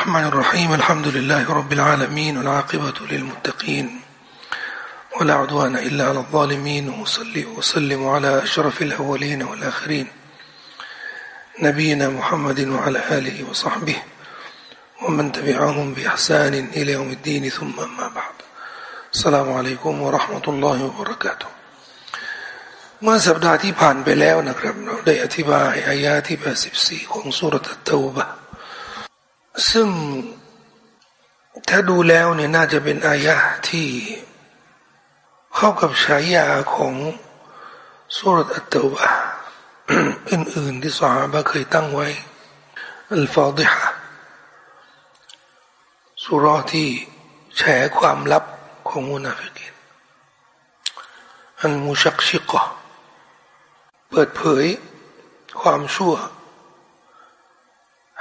الرحمن الرحيم الحمد لله رب العالمين والعاقبة للمتقين ولا عدوان إلا على الظالمين وصلي وسلم على أشرف الأولين والآخرين نبينا محمد وعلى آله وصحبه ومن تبعهم بإحسان إلى يوم الدين ثم ما بعد السلام عليكم ورحمة الله وبركاته เมื่อสัปดาห์ที่ผ่านไปแล้วนะครับเราได้อธิบายอายาที่84ของสุรตัตตบะ ซึ่งถ้าดูแล้วเนี่ยน่าจะเป็นอายะที่เข้ากับฉายาของสุรตัตตบะอื่นๆที่สาบะเคยตั้งไว้อัลฟาดิฮะสุรที่แฉความลับของมุนาฟิกินอันมุชักชิกะเปิดเผยความชั่ว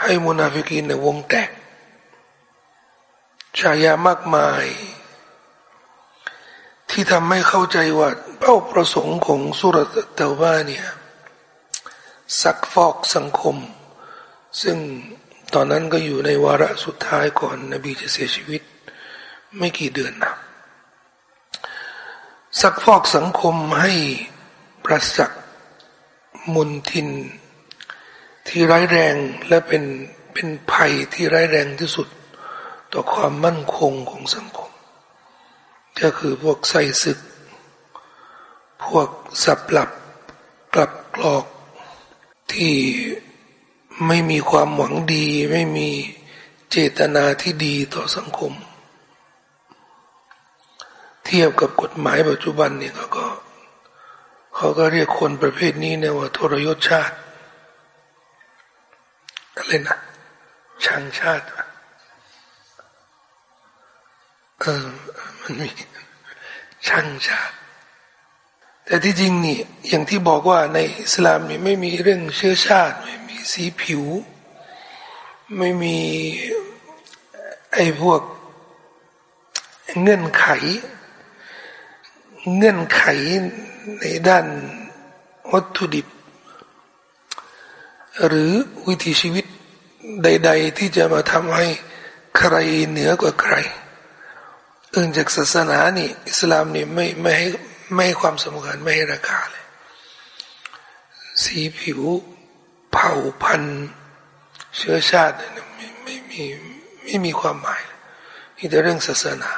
ให้มุนาฟิกีนในวงแตกชายามากมาย ที่ทำให้เข้าใจว่าเป้าประสงค์ของสุรเตว่าเนี่ยซักฟอกสังคม ซึ่งตอนนั้นก็อยู่ในวาระสุดท้ายก่อนนบีจะเสียชีวิต ไม่กี่เดือนนะซักฟอกสังคมให้ประสักมนทิน ที่ร้ายแรงและเป็นเป็นภัยที่ร้ายแรงที่สุด ต่อความมั่นคงของสังคม ก็คือพวกใส่ศึก พวกสับหลับกลับกลอกที่ไม่มีความหวังดี ไม่มีเจตนาที่ดีต่อสังคม เทียบกับกฎหมายปัจจุบันเนี่ยเขาก็เขาก็เรียกคนประเภทนี้เนี่ยว่าทรยศชาติ อะไรนะชังชาติเออมันมีช่างชาติ แต่ที่จริงนี่อย่างที่บอกว่าในอิสลามนี่ไม่มีเรื่องเชื้อชาติ ไม่มีสีผิว ไม่มีไอ้พวกเงื่อนไข เงื่อนไขในด้านวัตถุดิบ หรือวิถีชีวิตใด ๆ ที่จะมาทำให้ใครเหนือกว่าใครอื่นจากศาสนานี่ อิสลามนี่ไม่ไม่ให้ไม่ให้ความสำคัญไม่ให้ราคาเลย สีผิว เผ่าพันธุ์เชื้อชาติเนี่ยไม่ไม่มีไม่มีความหมายนี่แต่เรื่องศาสนา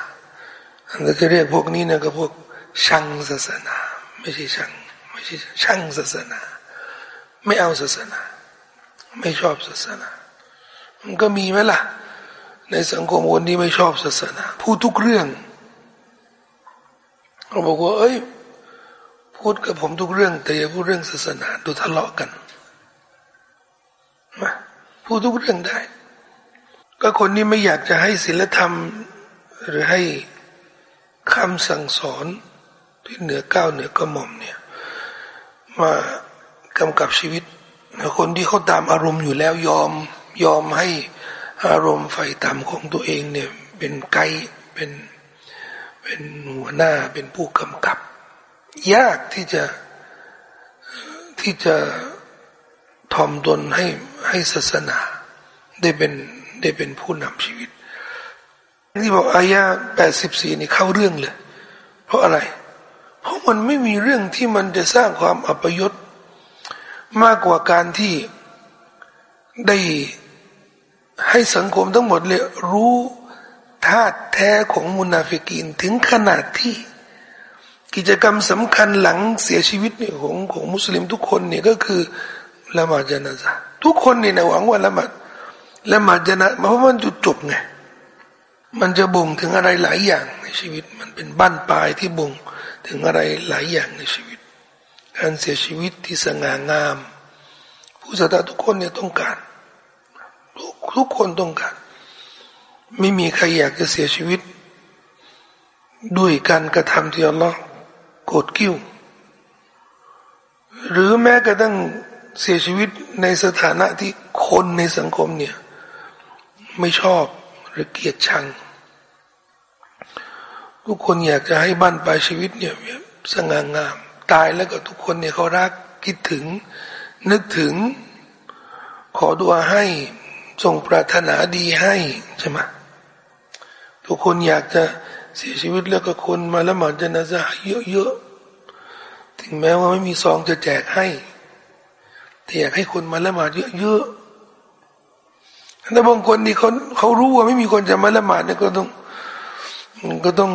อันนี้จะเรียกพวกนี้นะก็พวกช่างศาสนา ไม่ใช่ช่างไม่ใช่ช่างศาสนา ไม่เอาศาสนา ไม่ชอบศาสนา มันก็มีไหมล่ะ ในสังคมคนที่ไม่ชอบศาสนา พูดทุกเรื่องเขาบอกว่า เอ้ย พูดกับผมทุกเรื่อง แต่อย่าพูดเรื่องศาสนาดูทะเลาะกันมาพูดทุกเรื่องได้ ก็คนนี้ไม่อยากจะให้ศีลธรรม หรือให้คำสั่งสอนที่เหนือก้าวเหนือกระหม่อมเนี่ย มากำกับชีวิต คนที่เขาตามอารมณ์อยู่แล้วยอมยอมให้อารมณ์ไฟต่ำของตัวเองเนี่ยเป็นไกด์เป็นเป็นหัวหน้าเป็นผู้กำกับ ยากที่จะที่จะทอมตนให้ให้ศาสนา ได้เป็นได้เป็นผู้นำชีวิตที่บอกอายาแปดสิบสี่นี่เข้าเรื่องเลย เพราะอะไร เพราะมันไม่มีเรื่องที่มันจะสร้างความอัปยศ มากกว่าการที่ได้ให้สังคมทั้งหมดเลยรู้ธาตุแท้ของมุนาฟิกีนถึงขนาดที่ กิจกรรมสำคัญหลังเสียชีวิตเนี่ยของของมุสลิมทุกคนเนี่ยก็คือละหมาดจนาซาทุกคนเนี่ยหวังว่าละหมาดละหมาดจนาเพราะมันจุดจบไงมันจะบ่งถึงอะไรหลายอย่างในชีวิต มันเป็นบ้านปลายที่บ่งถึงอะไรหลายอย่างในชีวิต การเสียชีวิตที่สง่างาม ผู้ศรัทธาทุกคนเนี่ยต้องการทุกคนต้องการ ไม่มีใครอยากจะเสียชีวิต ด้วยการกระทำที่อัลลอฮ์โกรธกิ้ว หรือแม้กระทั่งเสียชีวิตในสถานะที่คนในสังคมเนี่ย ไม่ชอบหรือเกลียดชัง ทุกคนอยากจะให้บ้านปลายชีวิตเนี่ยสง่างาม ตายแล้วก็ทุกคนเนี่ยเขารักคิดถึง นึกถึง ขอดุอาให้ทรงปรารถนาดีให้ใช่ไหมทุกคนอยากจะเสียชีวิตแล้วก็คนมาละหมาดจนาซาเยอะๆถึงแม้ว่าไม่มีซองจะแจกให้แต่อยากให้คนมาละหมาดเยอะๆถ้าบางคนนี่เขาเขารู้ว่าไม่มีคนจะมาละหมาดเนี่ยก็ต้องก็ต้อง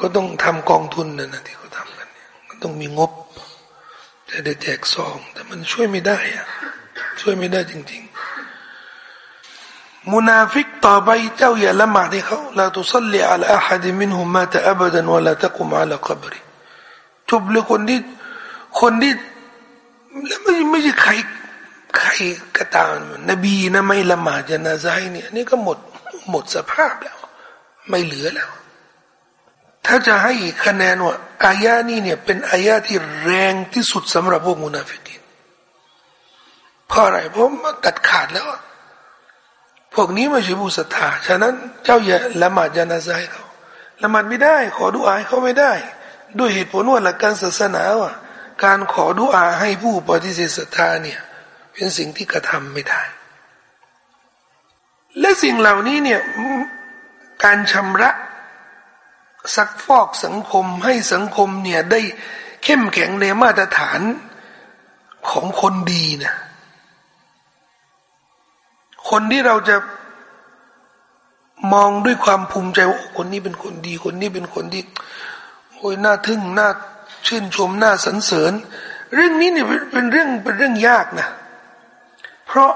ก็ต้องทำกองทุนนะนะที่ ต้องมีงบจะได้แจกซอง แต่มันช่วยไม่ได้อะช่วยไม่ได้จริง ๆมุนาฟิกต่อไปเจ้าอย่าละหมาดให้เขาลาตุสัลลีอัลอาฮัดมินฮุมมาตะอับดันวะลาตะกุมอัลกับริจบเลยคนที่คนที่แล้วไม่ไม่ใช่ใครใครก็ตามนบีนะไม่ละหมาดจะนาซายเนี่ยนี่ก็หมดหมดสภาพแล้ว ไม่เหลือแล้ว ถ้าจะให้คะแนนว่าอายานี่เนี่ยเป็นอายาที่แรงที่สุดสำหรับพวกมุนาฟิกินเพราะอะไรเพราะมันตัดขาดแล้ว พวกนี้ไม่ใช่ผู้ศรัทธาฉะนั้นเจ้าอย่าละหมาดจานาซายเขาละหมาดไม่ได้ ขอดุอายเขาไม่ได้ ด้วยเหตุผลว่าหลักการศาสนาว่าการขอดุอาให้ผู้ปฏิเสธศรัทธาเนี่ยเป็นสิ่งที่กระทำไม่ได้ และสิ่งเหล่านี้เนี่ยการชำระ ซักฟอกสังคมให้สังคมเนี่ยได้เข้มแข็งในมาตรฐานของคนดีนะคนที่เราจะมองด้วยความภูมิใจว่าคนนี้เป็นคนดี คนนี้เป็นคนที่โอ้ยน่าทึ่งน่าชื่นชมน่าสรรเสริญ เรื่องนี้เนี่ยเป็นเรื่องเป็นเรื่องยากนะ เพราะ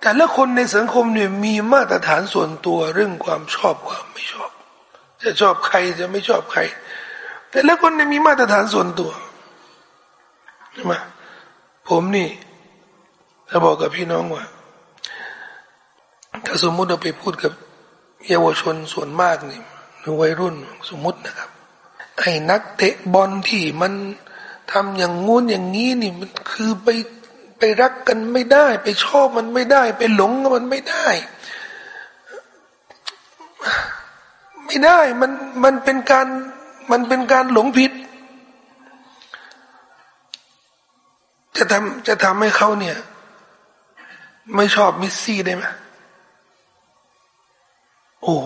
แต่ละคนในสังคมเนี่ยมีมาตรฐานส่วนตัวเรื่องความชอบความไม่ชอบ จะชอบใครจะไม่ชอบใคร แต่ละคนเนี่ยมีมาตรฐานส่วนตัวใช่ไหมผมนี่จะบอกกับพี่น้องว่า ถ้าสมมุติเราไปพูดกับเยาวชนส่วนมากนี่หรือวัยรุ่นสมมุตินะครับ ไอ้นักเตะบอลที่มันทำอย่างงู้นอย่างนี้นี่มันคือไปไปรักกันไม่ได้ ไปชอบมันไม่ได้ ไปหลงมันไม่ได้ ไม่ได้มันมันเป็นการมันเป็นการหลงผิด จะทำจะทำให้เขาเนี่ย ไม่ชอบมิสซี่ได้ไหมโอ้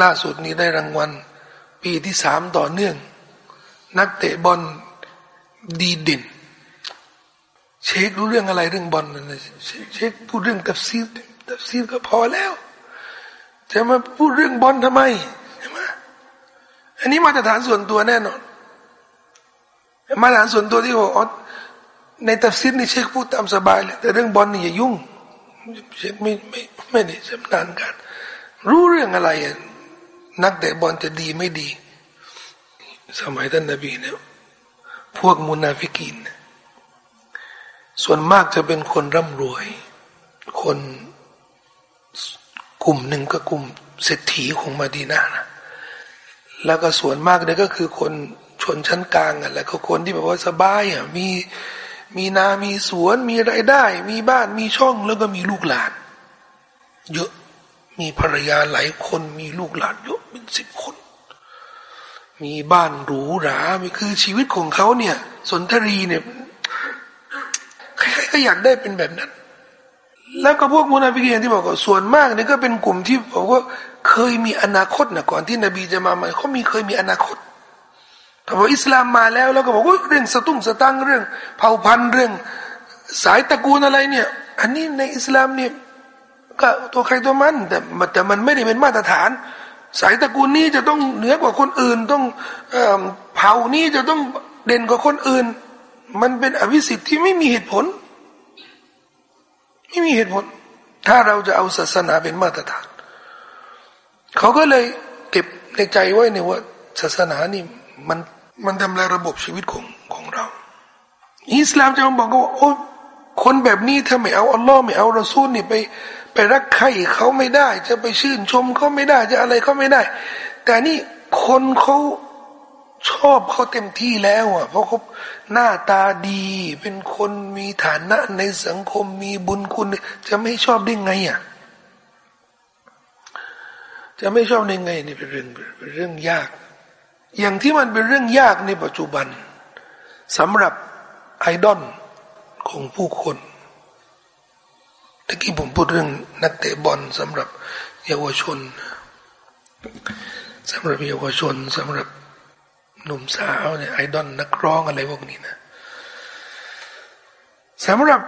ล่าสุดนี้ได้รางวัล ปีที่สามต่อเนื่อง นักเตะบอลดีเด่นเช็ครู้เรื่องอะไรเรื่องบอลนะเช็คพูดเรื่องตับซีดตับซีดก็พอแล้ว จะมาพูดเรื่องบอลทำไมใช่ไหมอันนี้มาตรฐานส่วนตัวแน่นอน มาตรฐานส่วนตัวที่บอกในตับซีดนี่เช็คพูดตามสบายเลยแต่เรื่องบอลนี่อย่ายุ่งเช็คไม่ไม่ไม่ได้ชำนาญการรู้เรื่องอะไรนักเตะบอลจะดีไม่ดี สมัยท่านนบีเนี่ยพวกมุนาฟิกิน ส่วนมากจะเป็นคนร่ำรวย คน กลุ่มหนึ่งก็กลุ่มเศรษฐีของมาดีนานะแล้วก็ส่วนมากเนี่ยก็คือคนชนชั้นกลางอะแล้วก็คนที่แบบว่าสบายอะมีมีนา มีสวน มีไรายได้ มีบ้าน มีช่อง แล้วก็มีลูกหลาน เยอะ มีภรรยาหลายคน มีลูกหลานเยอะเป็นสิบคน มีบ้านหรูหรามีคือชีวิตของเขาเนี่ย สนทรีเนี่ย ใครๆก็อยากได้เป็นแบบนั้น แล้วก็พวกมุนาฟิกีนที่บอกว่าส่วนมากเนี่ยก็เป็นกลุ่มที่บอกว่าเคยมีอนาคตนะก่อนที่นบีจะมาใหม่เขามีเคยมีอนาคตแต่พออิสลามมาแล้วแล้วก็บอกว่าเรื่องสตุ้งสตังเรื่อง เผ่าพันธุ์เรื่อง สายตระกูลอะไรเนี่ย อันนี้ในอิสลามเนี่ยก็ตัวใครตัวมันแต่แต่มันไม่ได้เป็นมาตรฐาน สายตระกูลนี้จะต้องเหนือกว่าคนอื่นต้องเผ่านี้จะต้องเด่นกว่าคนอื่น มันเป็นอวิสิทธิ์ที่ไม่มีเหตุผล ไม่มีเหตุผล ถ้าเราจะเอาศาสนาเป็นมาตรฐาน เขาก็เลยเก็บในใจไว้เนี่ยว่า ศาสนานี่มันมันทำลายระบบชีวิตของของเรา อิสลามจะมาบอกว่าโอ้คนแบบนี้ถ้าไม่เอาอัลลอฮ์ไม่เอารอซูลนี่ไป ไปรักใครเขาไม่ได้ จะไปชื่นชมเขาไม่ได้จะอะไรเขาไม่ได้ แต่นี่คนเขา ชอบเขาเต็มที่แล้วอะ เพราะเขาหน้าตาดี เป็นคนมีฐานะในสังคมมีบุญคุณ จะไม่ชอบได้ไงอะ จะไม่ชอบได้ไงนี่เป็นเรื่องเป็นเรื่องยาก อย่างที่มันเป็นเรื่องยากในปัจจุบันสำหรับไอดอลของผู้คนตะกี้ผมพูดเรื่องนักเตะบอลสำหรับเยาวชนสำหรับเยาวชนสำหรับ หนุ่มสาวเนี่ยไอดอลนักร้องอะไรพวกนี้นะสำหรับ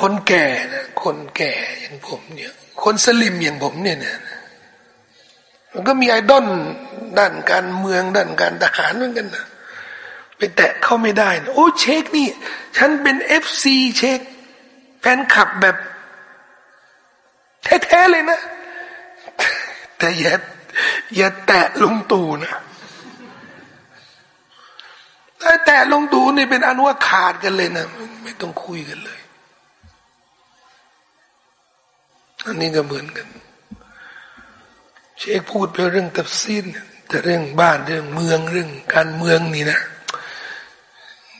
คนแก่นะคนแก่อย่างผมเนี่ยคนสลิ่มอย่างผมเนี่ยนะมันก็มีไอดอลด้านการเมืองด้านการทหารเหมือนกันนะไปแตะเข้าไม่ได้นะโอ้เชคนี่ ฉันเป็น FC เชคแฟนคลับแบบแท้ๆเลยนะ แต่อย่าอย่าแตะลุงตู่นะ แตะลงตูนี่เป็นอนว่าขาดกันเลยนะไม่ต้องคุยกันเลย อันนี้ก็เหมือนกัน เชคพูดไปเรื่องตับซีนแต่เรื่องบ้านเรื่องเมืองเรื่อง การเมืองนี่นะ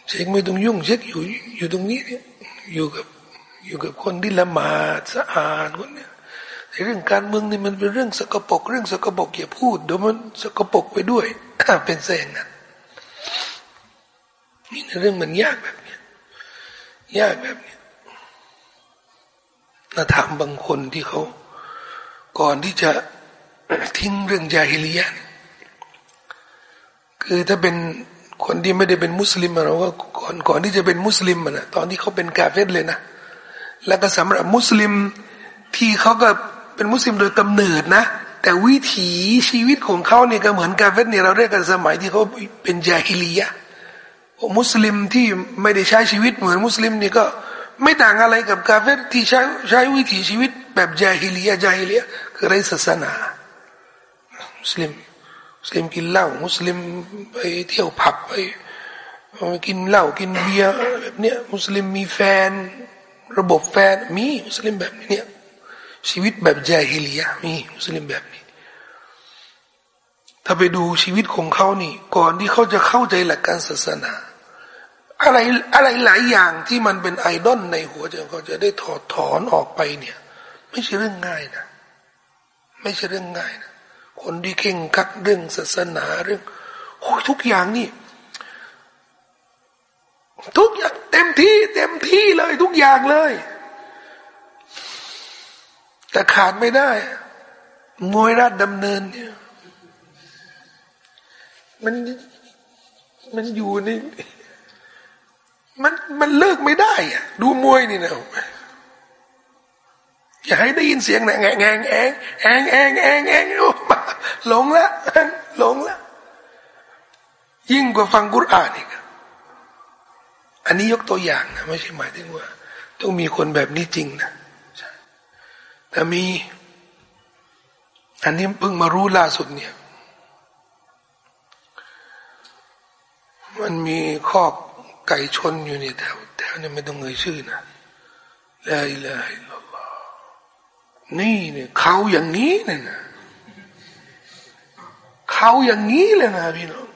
เชคไม่ต้องยุ่งเชคอยู่อยู่ตรงนี้เนี่ยอยู่กับอยู่กับคนที่ละหมาดสะอาดคนเนี้ยเรื่องการเมืองนี่มันเป็นเรื่องสกปรกเรื่องสกปรกอย่าพูดเดี๋ยวมันสกปรกไปด้วยเป็นเส้นนะ นี่เรื่องมันยากแบบนี้ยากแบบนี้น่าถามบางคนที่เขา ก่อนที่จะทิ้งเรื่องยาฮิลียนคือถ้าเป็นคนที่ไม่ได้เป็นมุสลิมเราก็ก่อนก่อนที่จะเป็นมุสลิมนะตอนที่เขาเป็นกาเฟตเลยนะ แล้วก็สำหรับมุสลิมที่เขาก็เป็นมุสลิมโดยกำเนิดนะ แต่วิถีชีวิตของเขาเนี่ยก็เหมือนกาเฟตเนี่ยเราเรียกกันสมัยที่เขาเป็นยาฮิลียะ มุสลิมที่ไม่ได้ใช้ชีวิตเหมือนมุสลิมนี่ก็ไม่ต่างอะไรกับกาเฟที่ใช้ใช้วิถีชีวิตแบบยาฮิลียะยาฮิลียะคือไรศาสนามุสลิมมุสลิมกินเหล้ามุสลิมไปเที่ยวผับไปกินเหล้ากินเบียร์แบบเนี้ยมุสลิมมีแฟน ระบบแฟนมีมุสลิมแบบนี้เนี่ยชีวิตแบบจาฮิลียะมีมุสลิมแบบนี้ ถ้าไปดูชีวิตของเขานี่ ก่อนที่เขาจะเข้าใจหลักการศาสนา อะไรอะไรหลายอย่างที่มันเป็นไอดอลในหัวใจเขาจะได้ถอดถอนออกไปเนี่ย ไม่ใช่เรื่องง่ายนะ ไม่ใช่เรื่องง่ายนะคนที่เข่งคัดเรื่องศาสนาเรื่องทุกอย่างนี่ ทุกอย่างเต็มที่ เต็มที่เลย ทุกอย่างเลย แต่ขาดไม่ได้มวยราชดำเนินเนี่ย มันมันอยู่นี่ มันมันเลิกไม่ได้อะดูมวยนี่นะอย่าให้ได้ยินเสียงแงงแงงแองแองแองแองแองหลงละหลงละยิ่งกว่าฟังกุรอานอีกอันนี้ยกตัวอย่างนะไม่ใช่หมายถึงว่า ต้องมีคนแบบนี้จริงนะแต่มีอันนี้เพิ่งมารู้ล่าสุดเนี่ย มันมีคอ ไก่ชนอยู่เนี่ยแถวแถวเนี้ไม่ต้องเอ่ยชื่อนะลาอิลาฮิลลอฮนี่เนี่ยเขาอย่างนี้เนี่ยนะเขาอย่างนี้เลยนะพี่น้อง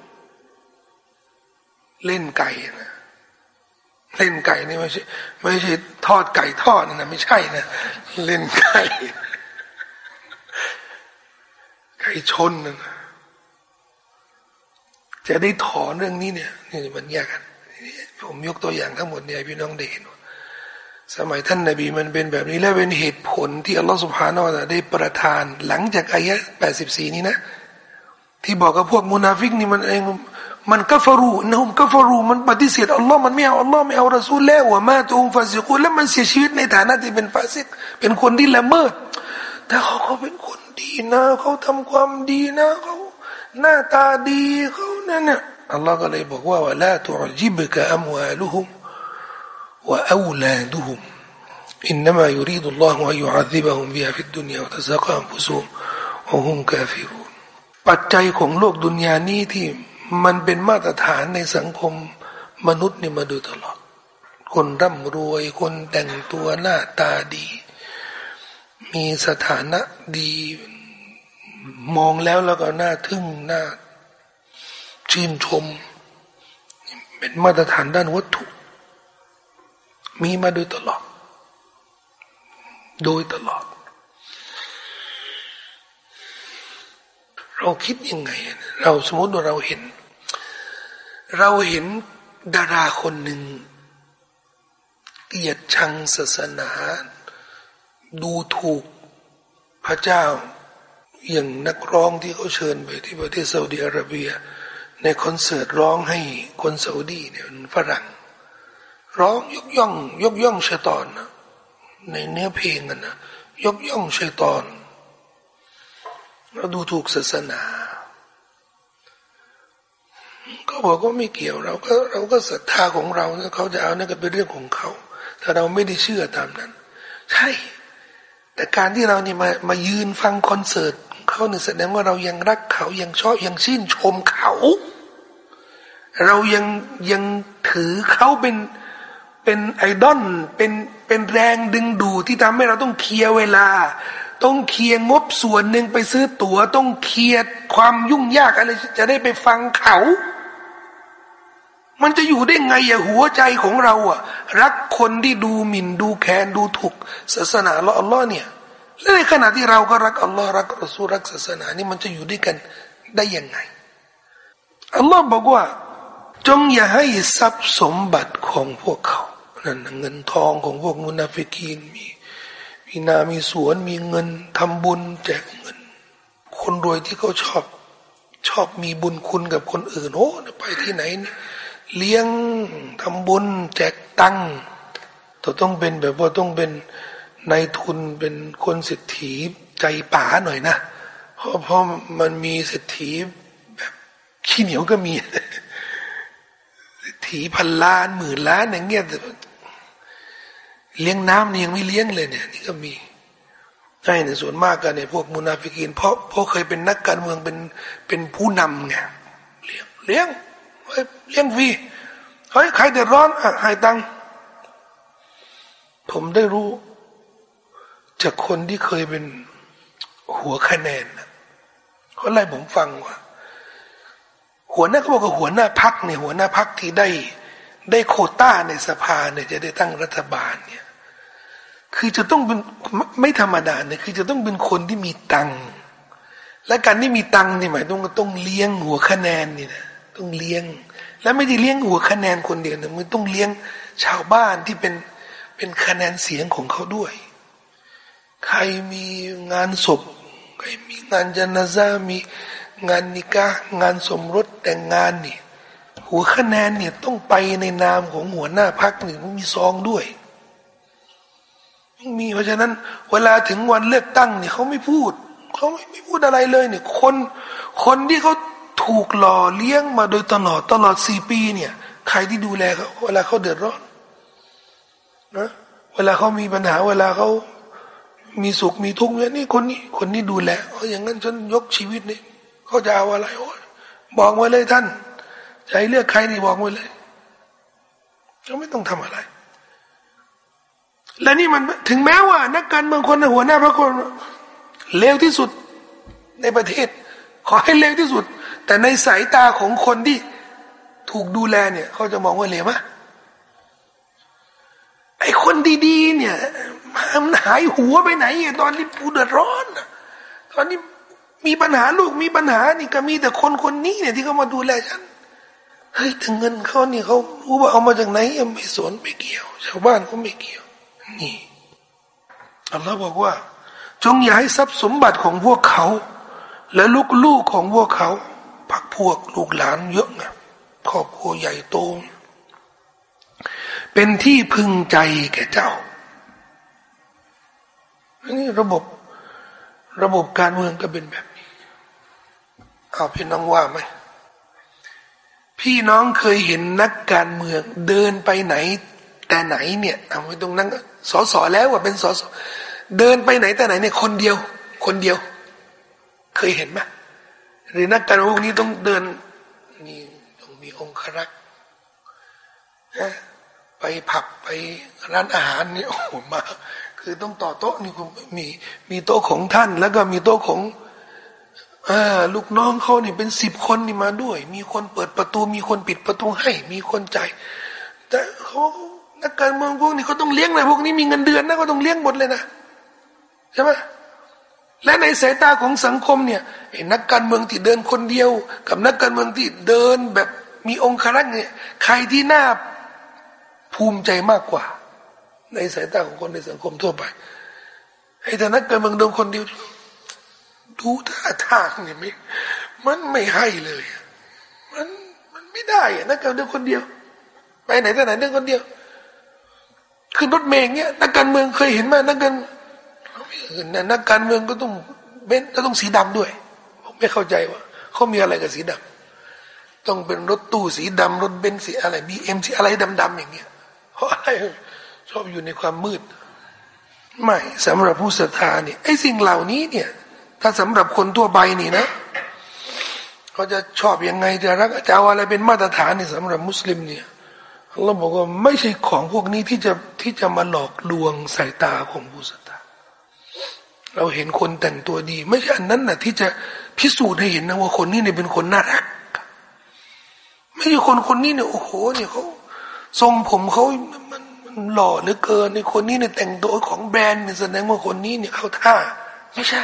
เล่นไก่นะเล่นไก่นี่ไม่ใช่ไม่ใช่ทอดไก่ทอดนะไม่ใช่นะเล่นไก่ไก่ชนนะจะได้ถอนเรื่องนี้เนี่ยนี่มันแยกกัน ผมยกตัวอย่างทั้งหมดเนี่ยพี่น้องได้เห็นสมัยท่านนาบีมันเป็นแบบนี้และเป็นเหตุผลที่อัลลอฮฺسبحانه وتعالىได้ประทาน หลังจากอายะแปดสิบสี่นี้นะ ที่บอกกับพวกมุนาฟิกนี่มันเองมันكفروا إنهم كفرواมันปฏิเสธอัลลอฮ์มันไม่เอาอัลลอฮ์ไม่เอารอซูลแล้วوماتوا وهم فاسقونแล้วมันเสียชีวิตในฐานะที่เป็นฟาซิก เป็นคนที่ละเมิดแต่เขาเขาเป็นคนดีนะ เขาทำความดีนะเขาหน้าตาดีเขานั่นน่ะ อัลลอฮ์ก็เลยบอกว่าว่าละตุจิบกะอัมวาลุฮุมวะอูลาดุฮุม إنما يريد الله أن يعذبهم بها في الدنيا وتزهق أنفسهم وهم كافرون ปัจจัยของโลกดุนยานี้ที่มันเป็นมาตรฐานในสังคมมนุษย์นี่มาโดยตลอด คนร่ำรวย คนแต่งตัวหน้าตาดี มีสถานะดี มองแล้วแล้วก็น่าทึ่งน่า ชื่นชม เป็นมาตรฐานด้านวัตถุ มีมาโดยตลอด โดยตลอด เราคิดยังไง เราสมมติว่าเราเห็น เราเห็นดาราคนหนึ่งเกียดชังศาสนา ดูถูกพระเจ้าอย่างนักร้องที่เขาเชิญไปที่ประเทศซาอุดิอาระเบีย ในคอนเสิร์ตร้องให้คนซาอุดีเนี่ยฝรั่ง ร้องยกย่อง ยกย่องชัยตอนนะในเนื้อเพลงกันนะยกย่องชัยตอนเราดูถูกศาสนา ก็บอกว่าไม่เกี่ยวเราก็เราก็ศรัทธาของเราเขาจะเอานั่นก็เป็นเรื่องของเขาถ้าเราไม่ได้เชื่อตามนั้น ใช่ แต่การที่เราเนี่ยมามายืนฟังคอนเสิร์ต เขาเนี่ยแสดงว่าเรายังรักเขายังชอบยังชื่นชมเขา เรายังยังถือเขาเป็นเป็นไอดอลเป็นเป็นแรงดึงดูดที่ทำให้เราต้องเคลียร์เวลา ต้องเคลียร์งบส่วนหนึ่งไปซื้อตั๋ว ต้องเคลียร์ความยุ่งยากอะไรจะได้ไปฟังเขา มันจะอยู่ได้ไงอะหัวใจของเราอะรักคนที่ดูหมิ่นดูแคลนดูถูกศาสนาอัลลอฮ์เนี่ย และในขณะที่เราก็รักอัลลอฮ์รักรอซูรักศาสนานี่มันจะอยู่ด้วยกันได้ยังไงอัลลอฮ์บอกว่า จงอย่าให้ทรัพย์สมบัติของพวกเขานั่นเงินทองของพวกมุนาฟิกีนมีมีนา มีสวน มีเงินทำบุญแจกเงิน คนรวยที่เขาชอบ ชอบมีบุญคุณกับคนอื่นโอ้ไปที่ไหน เลี้ยงทำบุญ แจกตังค์ต้องเป็นแบบว่าต้องเป็น นายทุนเป็นคนเศรษฐีใจป่าหน่อยนะเพราะเพราะมันมีเศรษฐีแบบขี้เหนียวก็มีเศรษฐีพันล้านหมื่นล้านอย่างเงี้ยเลี้ยงน้ำนี่ยังไม่เลี้ยงเลยเนี่ย นี่ก็มีใช่ในส่วนมากกันเนี่ยพวกมุนาฟิกินเพราะเพราะเคยเป็นนักการเมืองเป็นเป็นผู้นำไงเลี้ยงเลี้ยงเลี้ยงฟรีเฮ้ยใครเดือดร้อนอะให้ตังผมได้รู้ จากคนที่เคยเป็นหัวคะแนนเขาไล่ผมฟังว่า หัวหน้าเขาบอกว่าหัวหน้าพักเนี่ยหัวหน้าพักที่ได้ได้โคต้าในสภาเนี่ยจะได้ตั้งรัฐบาลเนี่ยคือจะต้องเป็นไม่ธรรมดาเนี่ยคือจะต้องเป็นคนที่มีตังและการที่มีตังนี่หมายถึงต้องเลี้ยงหัวคะแนนนี่นะต้องเลี้ยง และไม่ได้เลี้ยงหัวคะแนนคนเดียวนะมันต้องเลี้ยงชาวบ้านที่เป็นเป็นคะแนนเสียงของเขาด้วย ใครมีงานศพใครมีงานจนาซามีงานนิกะงานสมรสแต่งงานนี่หัวคะแนนเนี่ยต้องไปในนามของหัวหน้าพักหนึ่งมีซองด้วยมีเพราะฉะนั้น เวลาถึงวันเลือกตั้งเนี่ยเขาไม่พูดเขาไม่ไม่พูดอะไรเลยเนี่ยคนคนที่เขาถูกหล่อเลี้ยงมาโดยตลอดตลอดสี่ปีเนี่ย ใครที่ดูแลเขาเวลาเขาเดือดร้อนนะเวลาเขามีปัญหาเวลาเขา มีสุขมีทุกข์เนี่ยนี่คนนี้ คนนี้ดูแลเออย่างนั้นฉันยกชีวิตนี่เขาจะเอาอะไรโอ้บอกมาเลยท่านจะให้เลือกใครนี่บอกมาเลยเขาไม่ต้องทำอะไร และนี่มันถึงแม้ว่า นักการเมืองคนหัวหน้าพระคนเลวที่สุดในประเทศ ขอให้เลวที่สุด แต่ในสายตาของคนที่ถูกดูแลเนี่ย เขาจะมองว่าเลวม ไอ้คนดีๆเนี่ยมันหายหัวไปไหนตอนที่ผู้เดือดร้อน ตอนนี้มีปัญหาลูกมีปัญหานี่ก็มีแต่คนคนนี้เนี่ยที่เขามาดูแลฉันเฮ้ยถึงเงินเขานี่เขารู้ว่าเอามาจากไหนยังไม่สนไม่เกี่ยว ชาวบ้านเขาไม่เกี่ยว นี่อัลลอฮ์บอกว่า จงอย่าให้ทรัพย์สมบัติของพวกเขา และลูกๆของพวกเขา พักพวกลูกหลานเยอะไงครอบครัวใหญ่โต เป็นที่พึงใจแก่เจ้าอันนี้ระบบระบบการเมืองก็เป็นแบบนี้เอาพี่น้องว่าไหมพี่น้องเคยเห็นนักการเมืองเดินไปไหน แต่ไหนเนี่ยเอาไว้ตรงนั้นสอสอแล้วว่าเป็นสอสอเดินไปไหนแต่ไหนเนี่ยคนเดียว คนเดียว เคยเห็นไหมหรือนักการเมืองนี้ต้องเดินมีต้องมีองครักษ์ ผับไปร้านอาหารนี่โอ้โหมา คือต้องต่อโต๊ะนี่คุณมีมีโต๊ะของท่าน แล้วก็มีโต๊ะของอลูกน้องเขานี่เป็นสิบคนนี่มาด้วย มีคนเปิดประตู มีคนปิดประตูให้ มีคนจ่ายแต่เขานักการเมืองพวกนี้เขาต้องเลี้ยงอะไรพวกนี้มีเงินเดือนนะก็ต้องเลี้ยงหมดเลยนะใช่ไหมและในสายตาของสังคมเนี่ยนักการเมืองที่เดินคนเดียว กับนักการเมืองที่เดินแบบมีองค์ครักษ์เนี่ยใครที่น่า ภูมิใจมากกว่า ในสายตาของคนในสังคมทั่วไปให้แต่นักการเมืองเดิมคนเดียวดูท่าทางเนี่ยไม่มันไม่ให้เลย มันมันไม่ได้อะนักการเมืองคนเดียว ไปไหนแต่ไหนเดินคนเดียวขึ้นรถเมย์เงี้ยนักการเมืองเคยเห็นไหมนักการนักการเมืองก็ต้องเบนซ์ก็ต้องสีดำด้วยผมไม่เข้าใจว่าเขามีอะไรกับสีดำต้องเป็นรถตู้สีดำรถเบนซ์สีอะไรบีเอ็มสีอะไรดำๆอย่างเงี้ย เพราะอะไรชอบอยู่ในความมืด ไม่สำหรับผู้ศรัทธาเนี่ยไอ้สิ่งเหล่านี้เนี่ย ถ้าสำหรับคนทั่วไปนี่นะเขาจะชอบยังไงจะรักจะเอาอะไรเป็นมาตรฐานนี่สำหรับมุสลิมเนี่ยเราบอกว่าไม่ใช่ของพวกนี้ที่จะที่จะมาหลอกลวงสายตาของผู้ศรัทธาเราเห็นคนแต่งตัวดี ไม่ใช่อันนั้นนะที่จะพิสูจน์ให้เห็นนะว่าคนนี้เนี่ยเป็นคนน่ารัก ไม่ใช่คนคนนี้เนี่ยโอ้โหเนี่ยเขา ทรงผมเขามันหล่อเหลือเกินในคนนี้เนี่ยแต่งตัวของแบรนด์เนี่ยแสดงว่าคนนี้เนี่ยเข้าท่า ไม่ใช่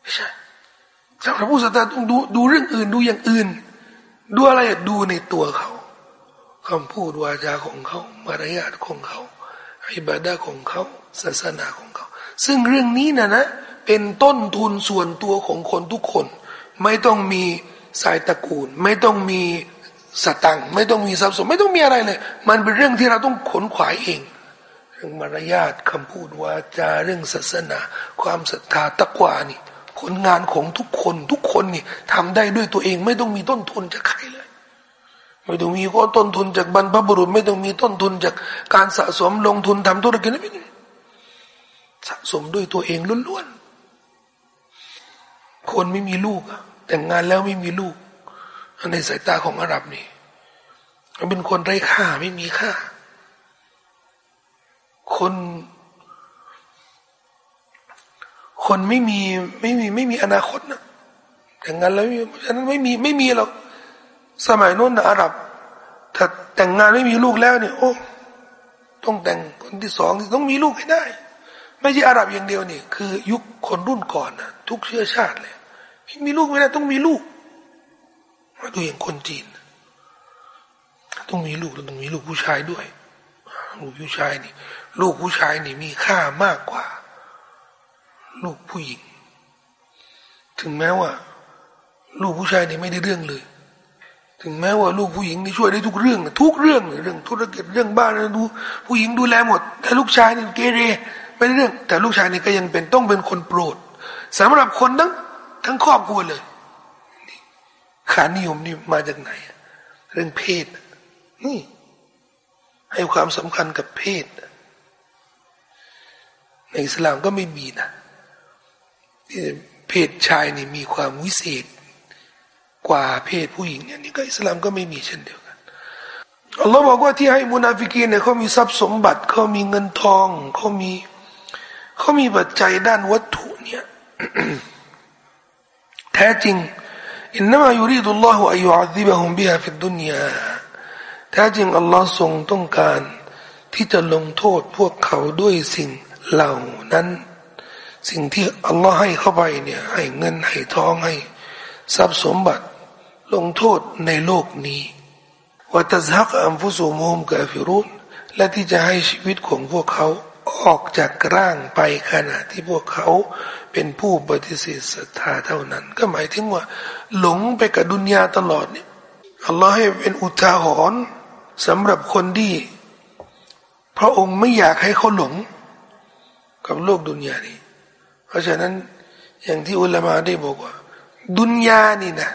ไม่ใช่สำหรับผู้ศรัทธาต้องดูดูเรื่องอื่นดูอย่างอื่น ดูอะไรดูในตัวเขาคำพูดวาจาของเขามารยาทของเขาอิบาดาของเขาศาสนาของเขา ซึ่งเรื่องนี้นะนะ เป็นต้นทุนส่วนตัวของคนทุกคน ไม่ต้องมีสายตระกูล ไม่ต้องมี สตังไม่ต้องมีทรัพย์สมไม่ต้องมีอะไรเลย มันเป็นเรื่องที่เราต้องขนขวายเอง เรื่องมารยาทคำพูดวาจาเรื่องศาสนา ความศรัทธาตะกวานี่ ผลงานของทุกคนทุกคนนี่ทำได้ด้วยตัวเอง ไม่ต้องมีต้นทุนจากใครเลย ไม่ต้องมีก็ต้นทุนจากบรรพบุรุษ ไม่ต้องมีต้นทุนจากการสะสมลงทุนทำธุรกิจไม่สะสมด้วยตัวเองล้วนๆคนไม่มีลูกแต่งงานแล้วไม่มีลูก ในสายตาของอาหรับนี่เขาเป็นคนไร้ค่าไม่มีค่า คน คนไม่มีไม่มีไม่มีอนาคตนะแต่งงานแล้วฉะนั้นไม่มีไม่มีหรอกสมัยนู้นนะอาหรับ ถ้าแต่งงานไม่มีลูกแล้วเนี่ยโอ้ต้องแต่งคนที่สองต้องมีลูกให้ได้ ไม่ใช่อาหรับอย่างเดียวนี่คือ ยุคคนรุ่นก่อนนะทุกเชื้อชาติเลยไม่มีลูกไม่ได้ต้องมีลูก มาดูอย่างคนจีน ต้องมีลูกต้องมีลูกผู้ชายด้วย ลูกผู้ชายนี่ ลูกผู้ชายนี่มีค่ามากกว่า ลูกผู้หญิง ถึงแม้ว่า ลูกผู้ชายนี่ไม่ได้เรื่องเลย ถึงแม้ว่าลูกผู้หญิงนี่ช่วยได้ทุกเรื่อง ทุกเรื่องเรื่องธุรกิจเรื่องบ้านดู ผู้หญิงดูแลหมด แต่ลูกชายนี่เกเรไม่ได้เรื่อง แต่ลูกชายนี่ก็ยังเป็นต้องเป็นคนโปรดสำหรับคนทั้งทั้งครอบครัวเลย ขานิยมนี่มาจากไหน เรื่องเพศ นี่ ให้ความสำคัญกับเพศ ในอิสลามก็ไม่มีนะ เพศชายนี่มีความวิเศษ กว่าเพศผู้หญิงเนี่ยนี่ก็อิสลามก็ไม่มีเช่นเดียวกันอัลลอฮ์บอกว่าที่ให้มุนาฟิกีนเนี่ยเขามีทรัพย์สมบัติเขามีเงินทองเขามีเขามีปัจจัยด้านวัตถุเนี่ย แท้จริง إنما يريد الله أن يعذبهم بها في الدنياแท้จริงอัลลอฮ์ทรงต้องการ ที่จะลงโทษพวกเขาด้วยสิ่งเหล่านั้น สิ่งที่อัลลอฮ์ให้เขาไปเนี่ยให้เงินให้ทองให้ทรัพย์สมบัติลงโทษในโลกนี้وتزهق أنفسهم وهم كافرونและที่จะให้ชีวิตของพวกเขา ออกจากร่างไปขณะที่พวกเขาเป็นผู้ปฏิเสธศรัทธาเท่านั้น ก็หมายถึงว่า หลงไปกับดุนยาตลอดเนี่ยอัลลอฮ์ให้เป็นอุทาหรณ์สำหรับคนที่พระองค์ไม่อยากให้เขาหลง กับโลกดุนยานี้ เพราะฉะนั้นอย่างที่อุลามาได้บอกว่า ดุนยานี่นะ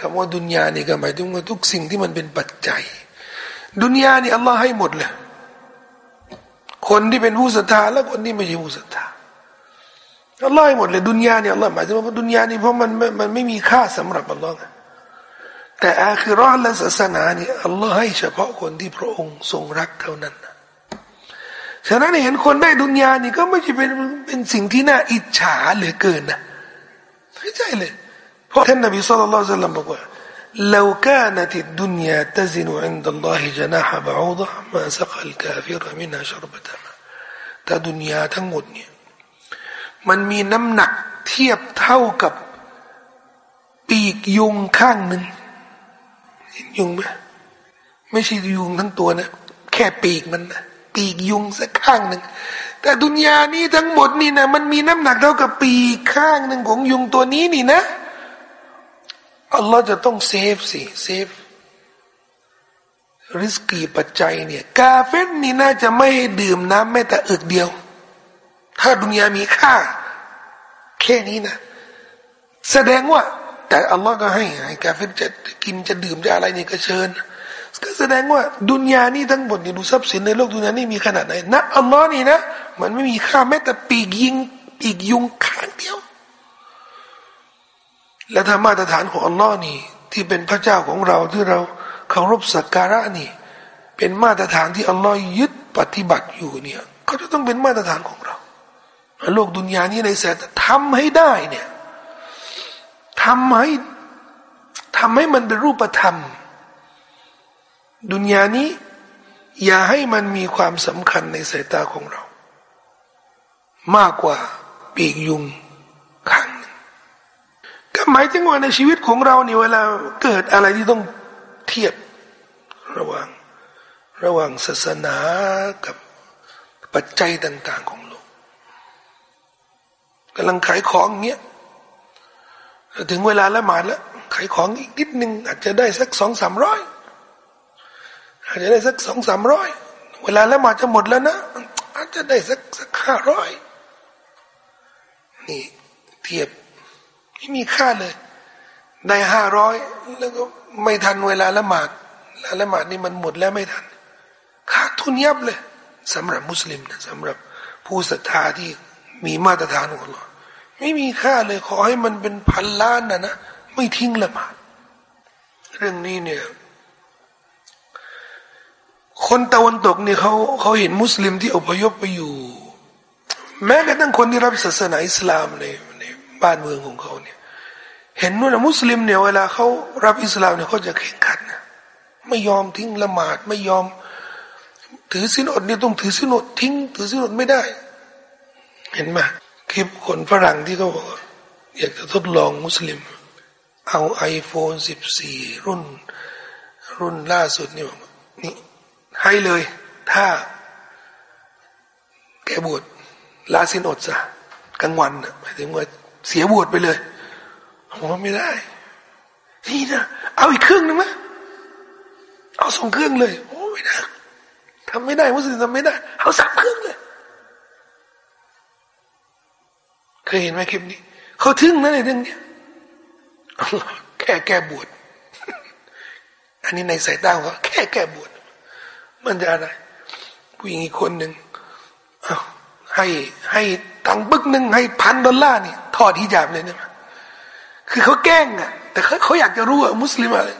คำว่าดุนยานี่ก็หมายถึงว่าทุกสิ่งที่มันเป็นปัจจัย ดุนยานี่อัลลอฮ์ให้หมดเลย คนที่เป็นผู้ศรัทธาและคนที่ไม่ใช่ผู้ศรัทธาอัลลอฮ์ให้หมดเลยดุนยาเนี่ยอัลลอฮ์หมายถึงว่าดุนยานี่เพราะมันมันไม่มีค่าสำหรับอัลลอฮ์แต่อาคิรอและศาสนาเนี่ยอัลลอฮ์ให้เฉพาะคนที่พระองค์ทรงรักเท่านั้นฉะนั้นเห็นคนได้ดุนยานี่ก็ไม่ใช่เป็นเป็นสิ่งที่น่าอิจฉาเหลือเกินนะไม่ใช่เลย เพราะท่านนบีสุลต่านบอกว่า لو كانت الدنيا تزن عند الله جناح بعوضة ما سقى الكافر منها شربة ماء ถ้าดุนยาทั้งหมดเนี่ยมันมีน้ำหนักเทียบเท่ากับ ปีกยุงข้างหนึ่งยุงไหมไม่ใช่ยุงทั้งตัวนะ แค่ปีกมันนะปีกยุงสักข้างหนึ่ง แต่ดุนยานี้ทั้งหมดนี่นะมันมีน้ำหนักเท่ากับปีข้างหนึ่งของยุงตัวนี้นี่นะ อัลลอฮ์จะต้องเซฟสิเซฟริสกีปัจจัยเนี่ย กาเฟนนี่น่าจะไม่ดื่มน้ำแม้แต่อึกเดียว ถ้าดุนยามีค่า แค่นี้นะ แสดงว่า แต่อัลลอฮ์ก็ให้ให้กาเฟนจะกินจะดื่มจะอะไรนี่ก็เชิญ ก็แสดงว่าดุนยานี่ทั้งหมดนี่ดูทรัพย์สินในโลกดุนยานี่มีขนาดไหนนะอัลลอฮ์นี่นะ มันไม่มีค่าแม้แต่ปีกยิงปีกยุงข้างเดียว และถ้ามาตรฐานของอัลลอฮ์นี่ ที่เป็นพระเจ้าของเราที่เราเคารพสักการะนี่ เป็นมาตรฐานที่อัลลอฮ์ยึดปฏิบัติอยู่เนี่ยก็จะต้องเป็นมาตรฐานของเราโลกดุนยานี้ในแสนทำให้ได้เนี่ยทำให้ทำให้มันเป็นรูปธรรม ดุนยานี้ อย่าให้มันมีความสำคัญในสายตาของเรา มากกว่าปีกยุง หมายถึงว่าในชีวิตของเราเนี่ยเวลาเกิดอะไรที่ต้องเทียบระหว่างระหว่างศาสนากับปัจจัยต่าง ๆ ของโลกกำลังขายของเงี้ยถึงเวลาละหมาดแล้วขายของอีกนิดนึงอาจจะได้สักสองสามร้อยอาจจะได้สักสองสามร้อยเวลาละหมาดจะหมดแล้วนะ อาจจะได้สักสักห้าร้อยนี่เทียบ ไม่มีค่าเลยได้ห้าร้อยแล้วก็ไม่ทันเวลาละหมาดล้วละหมาดนี่มันหมดแล้วไม่ทันขาดทุนยับเลยสำหรับมุสลิมนะสำหรับผู้ศรัทธาที่มีมาตรฐานของเราไม่มีค่าเลยขอให้มันเป็นพันล้านนะนะไม่ทิ้งละหมาดเรื่องนี้เนี่ยคนตะวันตกเนี่ยเขาเขาเห็นมุสลิมที่อพยพไปอยู่ แม้กระทั่งคนที่รับศาสนาอิสลามในใน บ้านเมืองของเขาเนี่ย เห็นว่ามุสลิมเนี่ยเวลาเขารับอิสลามเนี่ยเขาจะแข่งขันนะไม่ยอมทิ้งละหมาดไม่ยอม ถือสินอดเนี่ยต้องถือสินอดทิ้ง ถือสินอดไม่ได้ เห็นไหมคลิปคนฝรั่งที่เขาบอกอยากจะทดลองมุสลิม เอาไอโฟนสิบสี่รุ่น รุ่นล่าสุดนี่บอกนี่ให้เลย ถ้า แกบวชลาสินอดซะกลางวันนะหมายถึงว่า เสียบวชไปเลยผมว่าไม่ได้ นี่นะเอาอีกเครื่องนึงไหมเอาสองเครื่องเลย โอ้ไม่ได้ทำไม่ได้มุสลิมทำไม่ได้ เอาสามเครื่องเลย เคยเห็นไหมคลิปนี้ เขาทึ่งนะในเรื่องนี้แค่แก้บวชอันนี้ในสายตาเขาแค่แก้บวชมันจะอะไรผู้หญิงอีกคนหนึ่งให้ให้ตังบึกหนึ่งให้พันดอลลาร์นี่ อดฮิญาบเลยเนี่ยคือเขาแกล้งอะ แต่เขาเขาอยากจะรู้ว่ามุสลิมอะไร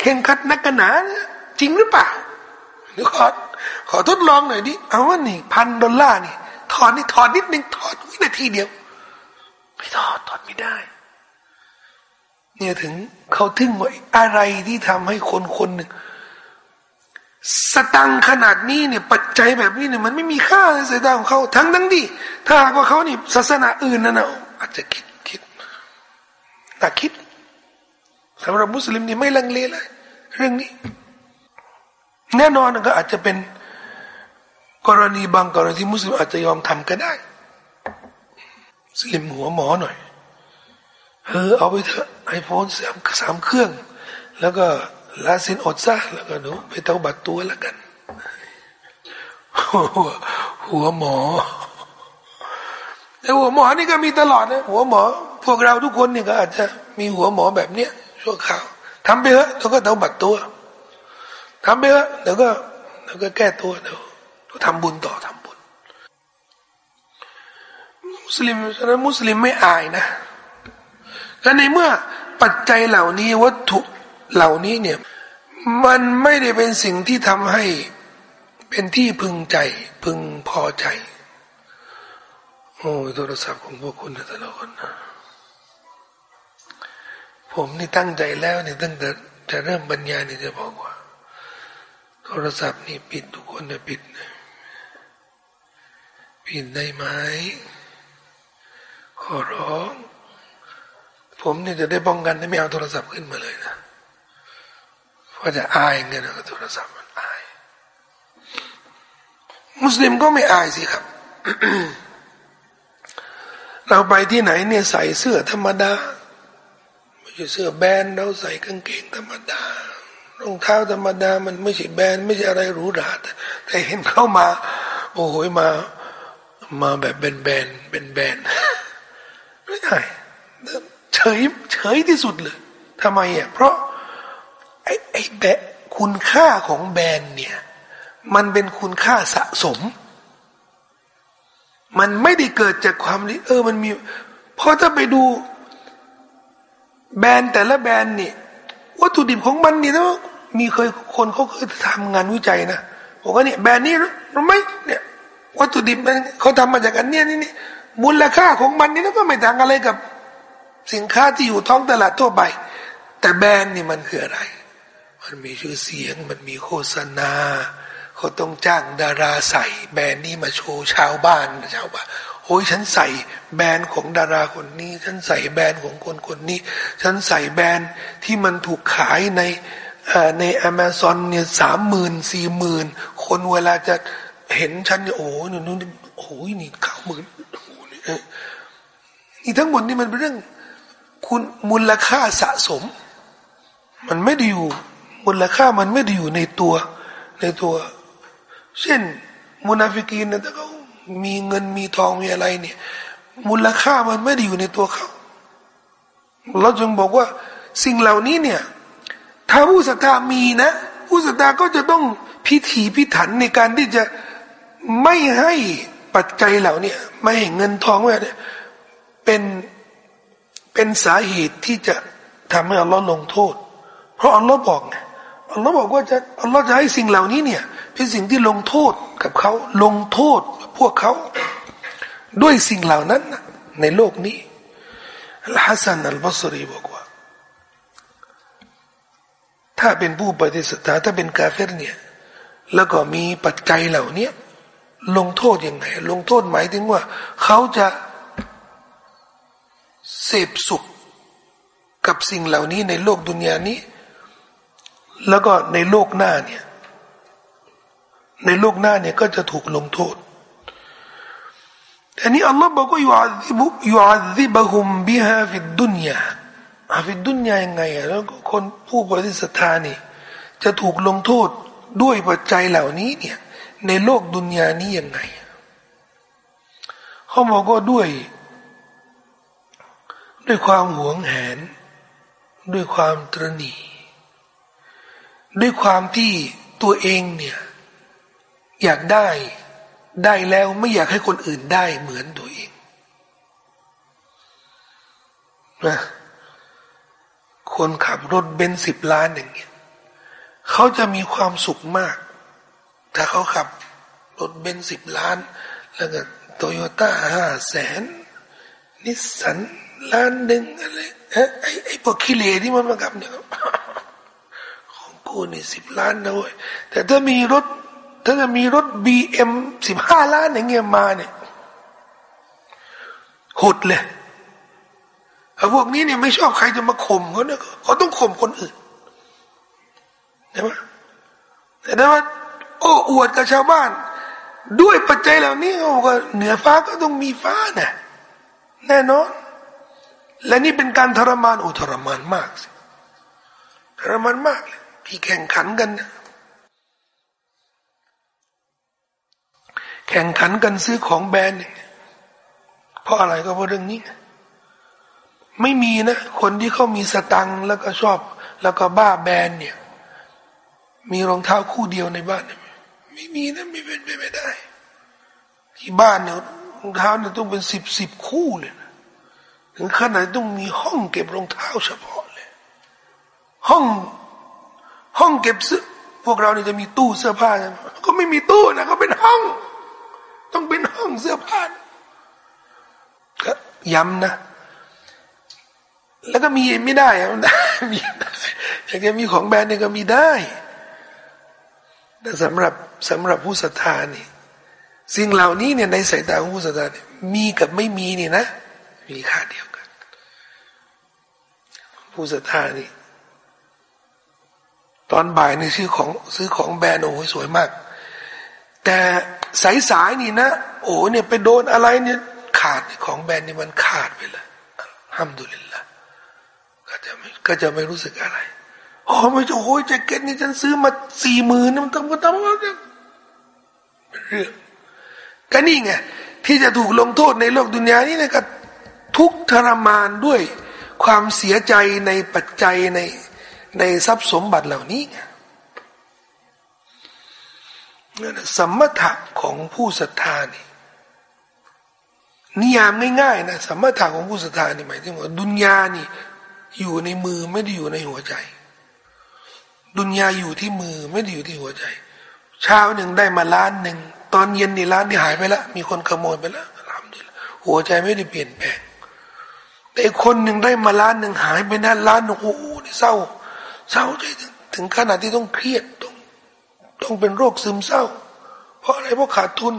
เข่งขัดนักกันหนาจริงหรือเปล่าเดี๋ยวขอขอทดลองหน่อยดิเอาว่านี่พันดอลลาร์นี่ถอดนี่ถอดนิดนึงถอดวินาทีเดียว ไม่ถอดถอดไม่ได้ เนี่ยถึงเขาถึงว่าอะไรที่ทำให้คนคนหนึ่ง สตังขนาดนี้เนี่ยปัจจัยแบบนี้เนี่ยมันไม่มีค่าในสายตาของเขาทั้งทั้งที่ถ้าหากว่าเขานี่ศาสนาอื่นนั่นนะอาจจะคิดน่คิดสำหรับมุสลิมนี่ไม่ลังเลเลยเรื่องนี้ แน่นอนก็อาจจะเป็นกรณีบางกรณีที่มุสลิมอาจจะยอมทำก็ได้สลิมหัวหมอหน่อยเออเอาไปเถอะไอโฟนสามสามเครื่อง แล้วก็ ลาซินอดซะแล้วก็หนูไปเต้าบัตรตัวแล้วกัน หัวหมอแต่หัวหมอนี่ก็มีตลอดนะหัวหมอ พวกเราทุกคนเนี่ยก็อาจจะมีหัวหมอแบบเนี้ยชั่วคราวทำไปเถอะแล้วก็เต้าบัตรตัวทำไปเถอะเดี๋ยวก็เดี๋ยวก็แก้ตัวเดี๋ยวทำบุญต่อทำบุญ มุสลิมฉะนั้นมุสลิมไม่อายนะและในเมื่อปัจจัยเหล่านี้วัตถุ เหล่านี้เนี่ยมันไม่ได้เป็นสิ่งที่ทำให้เป็นที่พึงใจพึงพอใจ โอ้โทรศัพท์ของพวกคุณแต่ละคนนะผมนี่ตั้งใจแล้วเนี่ยตั้งแต่จะเริ่มบรรยายเนี่ยจะบอกว่า โทรศัพท์นี่ปิดทุกคนนี่ยปิดนะปิดได้ไหมขอร้อง ผมเนี่ยจะได้ป้องกันไม่เอาโทรศัพท์ขึ้นมาเลยนะ เพราจะอายเงี้ยนะโทรศัพท์มันอาย มุสลิมก็ไม่อายสิครับ เราไปที่ไหนเนี่ยใส่เสื้อธรรมดาไม่ใช่เสื้อแบรนด์เราใส่กางเกงธรรมดารองเท้าธรรมดามันไม่ใช่แบรนด์ไม่ใช่อะไรหรูหราแต่เห็นเข้ามา โอ้โหมามาแบบแบนแบนแบนแบนไม่ได้เฉยเฉยที่สุดเลยทำไมอะเพราะ แบคุณค่าของแบรนด์เนี่ย มันเป็นคุณค่าสะสม มันไม่ได้เกิดจากความนี้เออมันมีพอถ้าไปดู แบรนด์แต่ละแบรนด์เนี่ยวัตถุดิบของมันนี่นะมีเคยคนเขาเคยทำงานวิจัยนะบอกว่าเนี่ยแบรนด์นี้รู้ไหมเนี่ย วัตถุดิบมันเขาทำมาจากอันเนี้ยนี่นี่มูลค่าของมันนี่ก็ไม่ต่างอะไรกับ สินค้าที่อยู่ท้องตลาดทั่วไป แต่แบรนด์นี่มันคืออะไร มันมีชื่อเสียง มันมีโฆษณาเขาต้องจ้างดาราใส่แบรนด์นี้มาโชว์ชาวบ้านชาวบ้านโอ้ยฉันใส่แบรนด์ของดาราคนนี้ ฉันใส่แบรนด์ของคนคนนี้ ฉันใส่แบรนด์ที่มันถูกขายในในอเมซอนเนี่ยสามหมื่นสี่หมื่นคนเวลาจะเห็นฉันเนี่ยโอ้ยนู่นโอ้ยนี่เก้าหมื่นนี่ทั้งหมดนี่มันเป็นเรื่อง คุณมูลค่าสะสม มันไม่ได้อยู่ มูลค่ามันไม่ได้อยู่ในตัวในตัว เช่นมุนาฟิกีนนะแต่เขามีเงินมีทองมีอะไรเนี่ย มูลค่ามันไม่ได้อยู่ในตัวเขาเราจึงบอกว่าสิ่งเหล่านี้เนี่ย ถ้าผู้ศรัทธามีนะ ผู้ศรัทธาก็จะต้องพิถีพิถันในการที่จะไม่ให้ปัจจัยเหล่านี้ไม่ให้เงินทองเนี่ยเป็นเป็นสาเหตุที่จะทำให้อัลลอฮ์ลงโทษ เพราะอัลลอฮ์บอกไง อัลลอฮ์บอกว่าจะอัลลอฮ์จะให้สิ่งเหล่านี้เนี่ย เป็นสิ่งที่ลงโทษกับเขาลงโทษพวกเขา ด้วยสิ่งเหล่านั้นในโลกนี้อัลฮัสซันอัลบัสรีบอกว่า ถ้าเป็นผู้ปฏิเสธถ้าเป็นกาเฟรเนี่ยแล้วก็มีปัจจัยเหล่านี้ลงโทษยังไง ลงโทษหมายถึงว่า เขาจะเสพสุขกับสิ่งเหล่านี้ในโลกดุนยานี้ แล้วก็ในโลกหน้าเนี่ย ในโลกหน้าเนี่ยก็จะถูกลงโทษอันนี้อัลลอฮ์บอกว่าيعذب يعذبهم بها في الدنياฟิดดุนยายังไงอะแล้วคนผู้บริสุทธานี่ จะถูกลงโทษด้วยปัจจัยเหล่านี้เนี่ย ในโลกดุนยานี้ยังไงเขาบอกว่าด้วย ด้วยความหวงแหน ด้วยความตรณี ด้วยความที่ตัวเองเนี่ยอยากได้ได้แล้วไม่อยากให้คนอื่นได้เหมือนตัวเองนะคนขับรถเบนซ์สิบล้านอย่างเงี้ยเขาจะมีความสุขมาก ถ้าเขาขับรถเบนซ์สิบล้าน แล้วก็โตโยต้าห้าแสนนิสสันล้านหนึ่งอะไรไอ้ไอ้พวกขี้เหร่ที่มันมากับเนี่ย กูนี่สิบล้านนะเว้ยแต่ถ้ามีรถ ถ้าจะมีรถบีเอ็มสิบห้าล้านอย่างเงี้ยมาเนี่ยหดเลยพวกนี้เนี่ยไม่ชอบใครจะมาข่มเขาเนี่ยเขาต้องข่มคนอื่นใช่ไหมแต่ถ้าว่า โอ้อวดกับชาวบ้าน ด้วยปัจจัยเหล่านี้เขาบอกเหนือฟ้าก็ต้องมีฟ้านะแน่นอน และนี่เป็นการทรมานอุทรมานมากสิทรมานมากเลย พี่แข่งขันกัน แข่งขันกันซื้อของแบรนด์เพราะอะไรก็เพราะเรื่องนี้ ไม่มีนะ คนที่เขามีสตังแล้วก็ชอบ แล้วก็บ้าแบรนด์เนี่ย มีรองเท้าคู่เดียวในบ้าน ไม่มีนะไม่เป็นไปไม่ได้ ที่บ้านเนี่ยรองเท้าเนี่ยต้องเป็นสิบสิบคู่เลยนะถึงขนาดต้องมีห้องเก็บรองเท้าเฉพาะเลย ห้อง ห้องเก็บเสื้อพวกเราเนี่ยจะมีตู้เสื้อผ้าใช่ไหมก็ไม่มีตู้นะก็เป็นห้อง ต้องเป็นห้องเสื้อผ้าก็ย้ำนะ แล้วก็มีไม่ได้อะได้มีอยากจะมีของแบรนด์เนี่ยก็มีได้ แต่สำหรับสำหรับผู้ศรัทธานี่สิ่งเหล่านี้เนี่ยในสายตาของผู้ศรัทธาเนี่ยมีกับไม่มีนี่นะ มีค่าเดียวกัน ผู้ศรัทธานี่ ตอนบ่ายนี่ซื้อของซื้อของแบรนด์โอ้ยสวยมาก แต่สายสายนี่นะ โอ้เนี่ยไปโดนอะไรเนี่ยขาดของแบรนด์นี่มันขาดไปเลยห้ามดุลิลละก็จะไม่ก็จะไม่รู้สึกอะไรโอ้ไม่จะโอ้ยแจ็คเก็ตนี่ฉันซื้อมาสี่หมื่นมันต้องมาทำอะไรเรื่องก็นี่ไงที่จะถูกลงโทษในโลกดุนยานี้นะก็ทุกทรมานด้วยความเสียใจในปัจจัยใน ในทรัพย์สมบัติเหล่านี้ไงสมถะของผู้ศรัทธานี่นิยามง่ายๆนะสมถะของผู้ศรัทธานี่หมายถึงว่าดุนยานี่ อยู่ในมือไม่ได้อยู่ในหัวใจ ดุนยาอยู่ที่มือไม่ได้อยู่ที่หัวใจ เช้าหนึ่งได้มาล้านหนึ่งตอนเย็นนี่ล้านที่หายไปล้วมีคนขโมยไปล้วหัวใจไม่ได้เปลี่ยนแปลงแต่คนหนึ่งได้มาล้านหนึ่งหายไปนั้นล้านโอ้โหนี่เศร้า เศร้าใจถึงขนาดที่ต้องเครียดต้องต้องเป็นโรคซึมเศร้า เพราะอะไรเพราะขาดทุน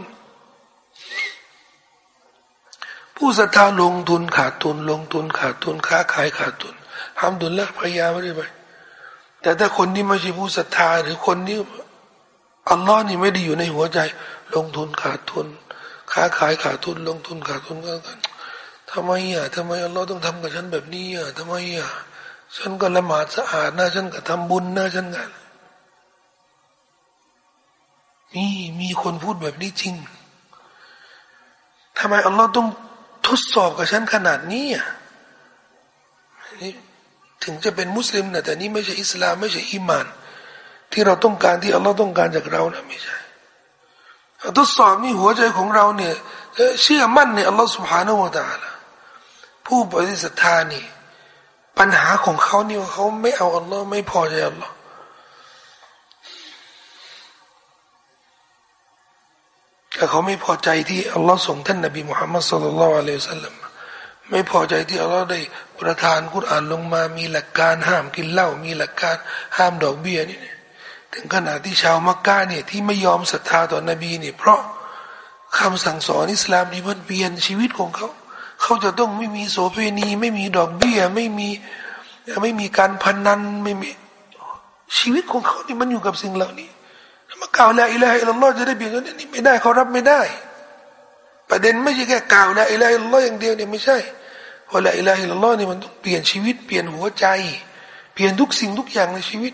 ผู้ศรัทธาลงทุนขาดทุน ลงทุนขาดทุนค้าขายขาดทุนทำดุลละพยายามไม่ได้ไปแต่ถ้าคนที่ไม่ใช่ผู้ศรัทธาหรือคนที่อัลลอฮ์นี่ไม่ได้อยู่ในหัวใจ ลงทุนขาดทุน ค้าขายขาดทุน ลงทุนขาดทุนก็กันทำไมอะทำไมอัลลอฮ์ต้องทำกับฉันแบบนี้อะทำไมอะ ฉันก็ละหมาดสะอาดนะฉันก็ทำบุญนะฉันก็นี่มีคนพูดแบบนี้จริง ทำไมอัลลอฮ์ต้องทดสอบกับฉันขนาดนี้อะถึงจะเป็นมุสลิมนะแต่นี่ไม่ใช่อิสลามไม่ใช่อิมาน ที่เราต้องการที่อัลลอฮ์ต้องการจากเรานะไม่ใช่ทดสอบนี่หัวใจของเราเนี่ยเชื่อมั่นในอัลลอฮ์ سبحانه และ تعالى ผู้ปฏิสัทธานี่ ปัญหาของเขาเนี่ว่าเขาไม่เอาอัลลอฮ์ไม่พอใจอัลลอฮ์แต่เขาไม่พอใจที่อัลลอฮ์ส่งท่านนบีมุฮัมมัดสุลลัลลอฮุอะลัยสัลลัมไม่พอใจที่อัลลอฮ์ได้ประทานกุรอานลงมามีหลักการห้ามกินเหล้ามีหลักการห้ามดอกเบี้ยนี่ถึงขนาดที่ชาวมักกะเนี่ยที่ไม่ยอมศรัทธาต่อนบีเนี่ยเพราะคำสั่งสอนอิสลามนี่มันเปลี่ยนชีวิตของเขา เขาจะต้องไม่มีโสเภณี ไม่มีดอกเบี้ย ไม่มีไม่มีการพนันไม่มีชีวิตของเขานี่มันอยู่กับสิ่งเหล่านี้มากล่าวละอิละฮิลลอฮ์จะได้เปลี่ยนนี่ไม่ได้เขารับไม่ได้ ประเด็นไม่ใช่แค่กล่าวละอิละฮิลลอฮ์อย่างเดียวเนี่ยไม่ใช่เพราะلا إله إلا اللهนี่มันต้องเปลี่ยนชีวิตเปลี่ยนหัวใจ เปลี่ยนทุกสิ่งทุกอย่างในชีวิต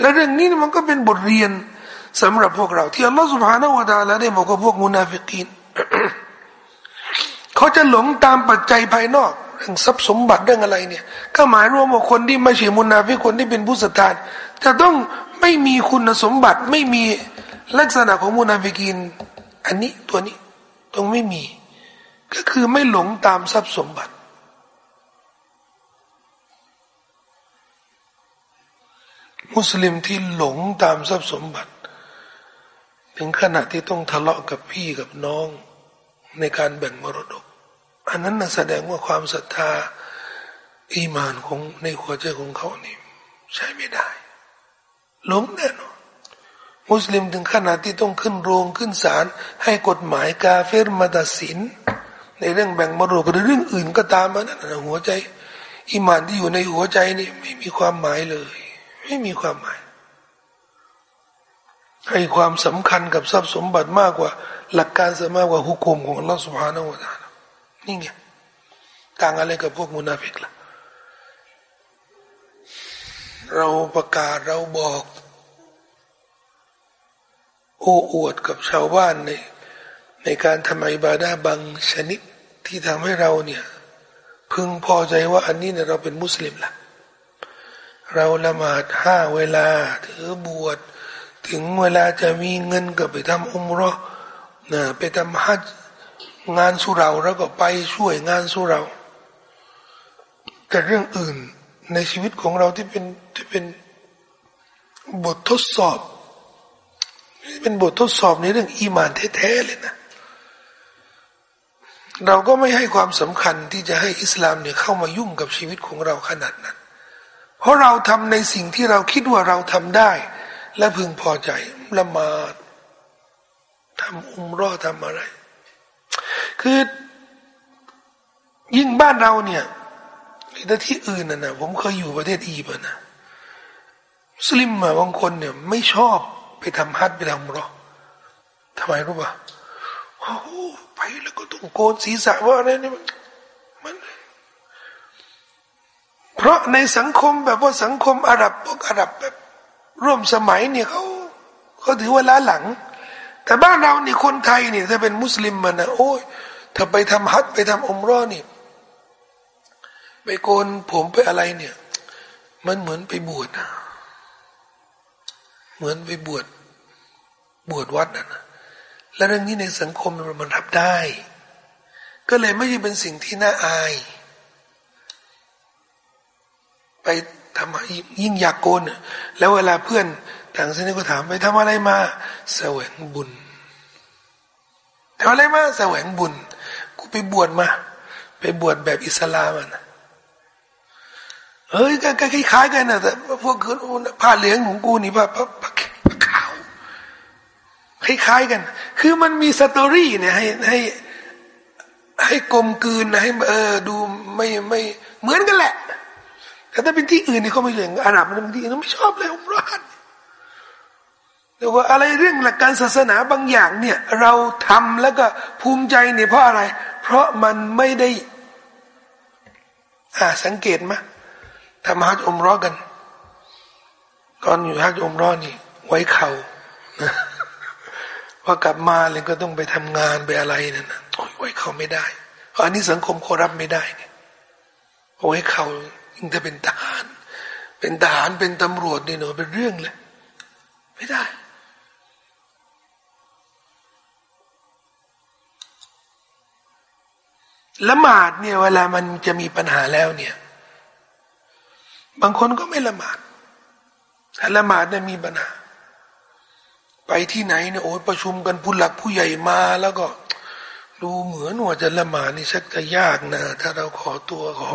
และเรื่องนี้มันก็เป็นบทเรียนสำหรับพวกเรา ที่อัลลอฮฺسبحانه وتعالىได้บอกกับพวกมุนาฟิกีน เขาจะหลงตามปัจจัยภายนอก เรื่องทรัพย์สมบัติเรื่องอะไรเนี่ย ก็หมายรวมว่าคนที่ไม่ใช่มุนาฟิกคนที่เป็นผู้ศรัทธาจะต้องไม่มีคุณสมบัติไม่มีลักษณะของมุนาฟิกีน อันนี้ตัวนี้ต้องไม่มี ก็คือไม่หลงตามทรัพย์สมบัติมุสลิมที่หลงตามทรัพย์สมบัติ ถึงขนาดที่ต้องทะเลาะกับพี่กับน้อง ในการแบ่งมรดก อันนั้นนะแสดงว่าความศรัทธาอีมานของในหัวใจของเขานี่ใช้ไม่ได้ล้มแน่นอนมุสลิมถึงขนาดที่ต้องขึ้นโรงขึ้นศาลให้กฎหมายกาเฟรมาตัดสิน ในเรื่องแบ่งมรดกหรือเรื่องอื่นก็ตามมันนะหัวใจอิมานที่อยู่ในหัวใจนี่ไม่มีความหมายเลย ไม่มีความหมาย ให้ความสำคัญกับทรัพย์สมบัติมากกว่า หลักการสมากกว่าหุกคมของอัลลอฮฺสุบฮานาวะตานี่ไงต่างอะไรกับพวกมุนาฟิกล่ะเราประกาศเราบอก โอ้อวดกับชาวบ้านในในการทำอิบาดาบางชนิดที่ทำให้เราเนี่ย พึงพอใจว่าอันนี้เนี่ยเราเป็นมุสลิมละเราละหมาดห้าเวลาถือบวชถึงเวลาจะมีเงินก็ไปทำอุมรอ นะไปทำฮัจงานสุเราแล้วก็ไปช่วยงานสุเรา แต่เรื่องอื่นในชีวิตของเราที่เป็นที่เป็นบททดสอบ เป็นบททดสอบในเรื่องอีมานแท้ๆเลยนะ เราก็ไม่ให้ความสำคัญที่จะให้อิสลามเนี่ยเข้ามายุ่งกับชีวิตของเราขนาดนั้น เพราะเราทำในสิ่งที่เราคิดว่าเราทำได้ และพึงพอใจละมาด ทำอุมรอทำอะไร คือยิ่งบ้านเราเนี่ยแต่ที่อื่นนะนะผมเคยอยู่ประเทศอียิปต์นะมุสลิมมาบางคนเนี่ย ไม่ชอบไปทำฮัทไปทำรอทำไมรู้ป่ะโอ้ไปแล้วก็ต้องโกนศีรษะว่าอะไรนี่มันเพราะในสังคมแบบว่าสังคมอาหรับพวกอาหรับแบบ ร่วมสมัยเนี่ยเขาเขาถือว่าล้าหลัง แต่บ้านเรานี่คนไทยเนี่ยถ้าเป็นมุสลิมมันนะโอ้ยถ้าไปทำฮัจไปทำอมรอนี่ไปโกนผมไปอะไรเนี่ย มันเหมือนไปบวชนะเหมือนไปบวชบวชวัดนะนะและเรื่องนี้ในสังคมมันรับได้ ก็เลยไม่ใช่เป็นสิ่งที่น่าอาย ไปทำยิ่งอยากโกนแล้วเวลาเพื่อน ต่างศาสนาก็ถามไปทำอะไรมาแสวงบุญทำอะไรมาแสวงบุญ กูไปบวชมา ไปบวชแบบอิสลามนะเฮ้ยก็คล้ายๆกันนะแต่พวกคือผ้าเหลืองของกูนี่ผ้าผ้าผ้าขาวคล้ายๆกัน คือมันมีสตอรี่เนี่ยให้ให้ให้กลมกลืนให้เออดูไม่ไม่เหมือนกันแหละแต่ถ้าเป็นที่อื่นนี่เขาไม่อย่างอาหรับมันบางทีเขาไม่ชอบเลยอุมราน แต่ว่าอะไรเรื่องหลักการศาสนาบางอย่างเนี่ยเราทำแล้วก็ภูมิใจเนี่ยเพราะอะไร เพราะมันไม่ได้ อ่าสังเกตไหมทำฮัจอมรอกันตอนอยู่ฮัจอมรอนี่ ไว้เขาพอกลับมาเลยก็ต้องไปทำงานไปอะไรนั่นนะโอ้ยไว้เขาไม่ได้เพราะอันนี้สังคมเขารับไม่ได้เนี่ยไว้เขายิ่งถ้าเป็นทหาร เป็นทหารเป็นตำรวจนี่เนาะเป็นเรื่องเลย ไม่ได้ ละหมาดเนี่ยเวลามันจะมีปัญหาแล้วเนี่ย บางคนก็ไม่ละหมาดถ้าละหมาดเนี่ยมีปัญหา ไปที่ไหนเนี่ยโอ้ประชุมกันผู้หลักผู้ใหญ่มาแล้วก็ดูเหมือนว่าจะละหมาดนี่ชักจะยากนะ ถ้าเราขอตัวขอ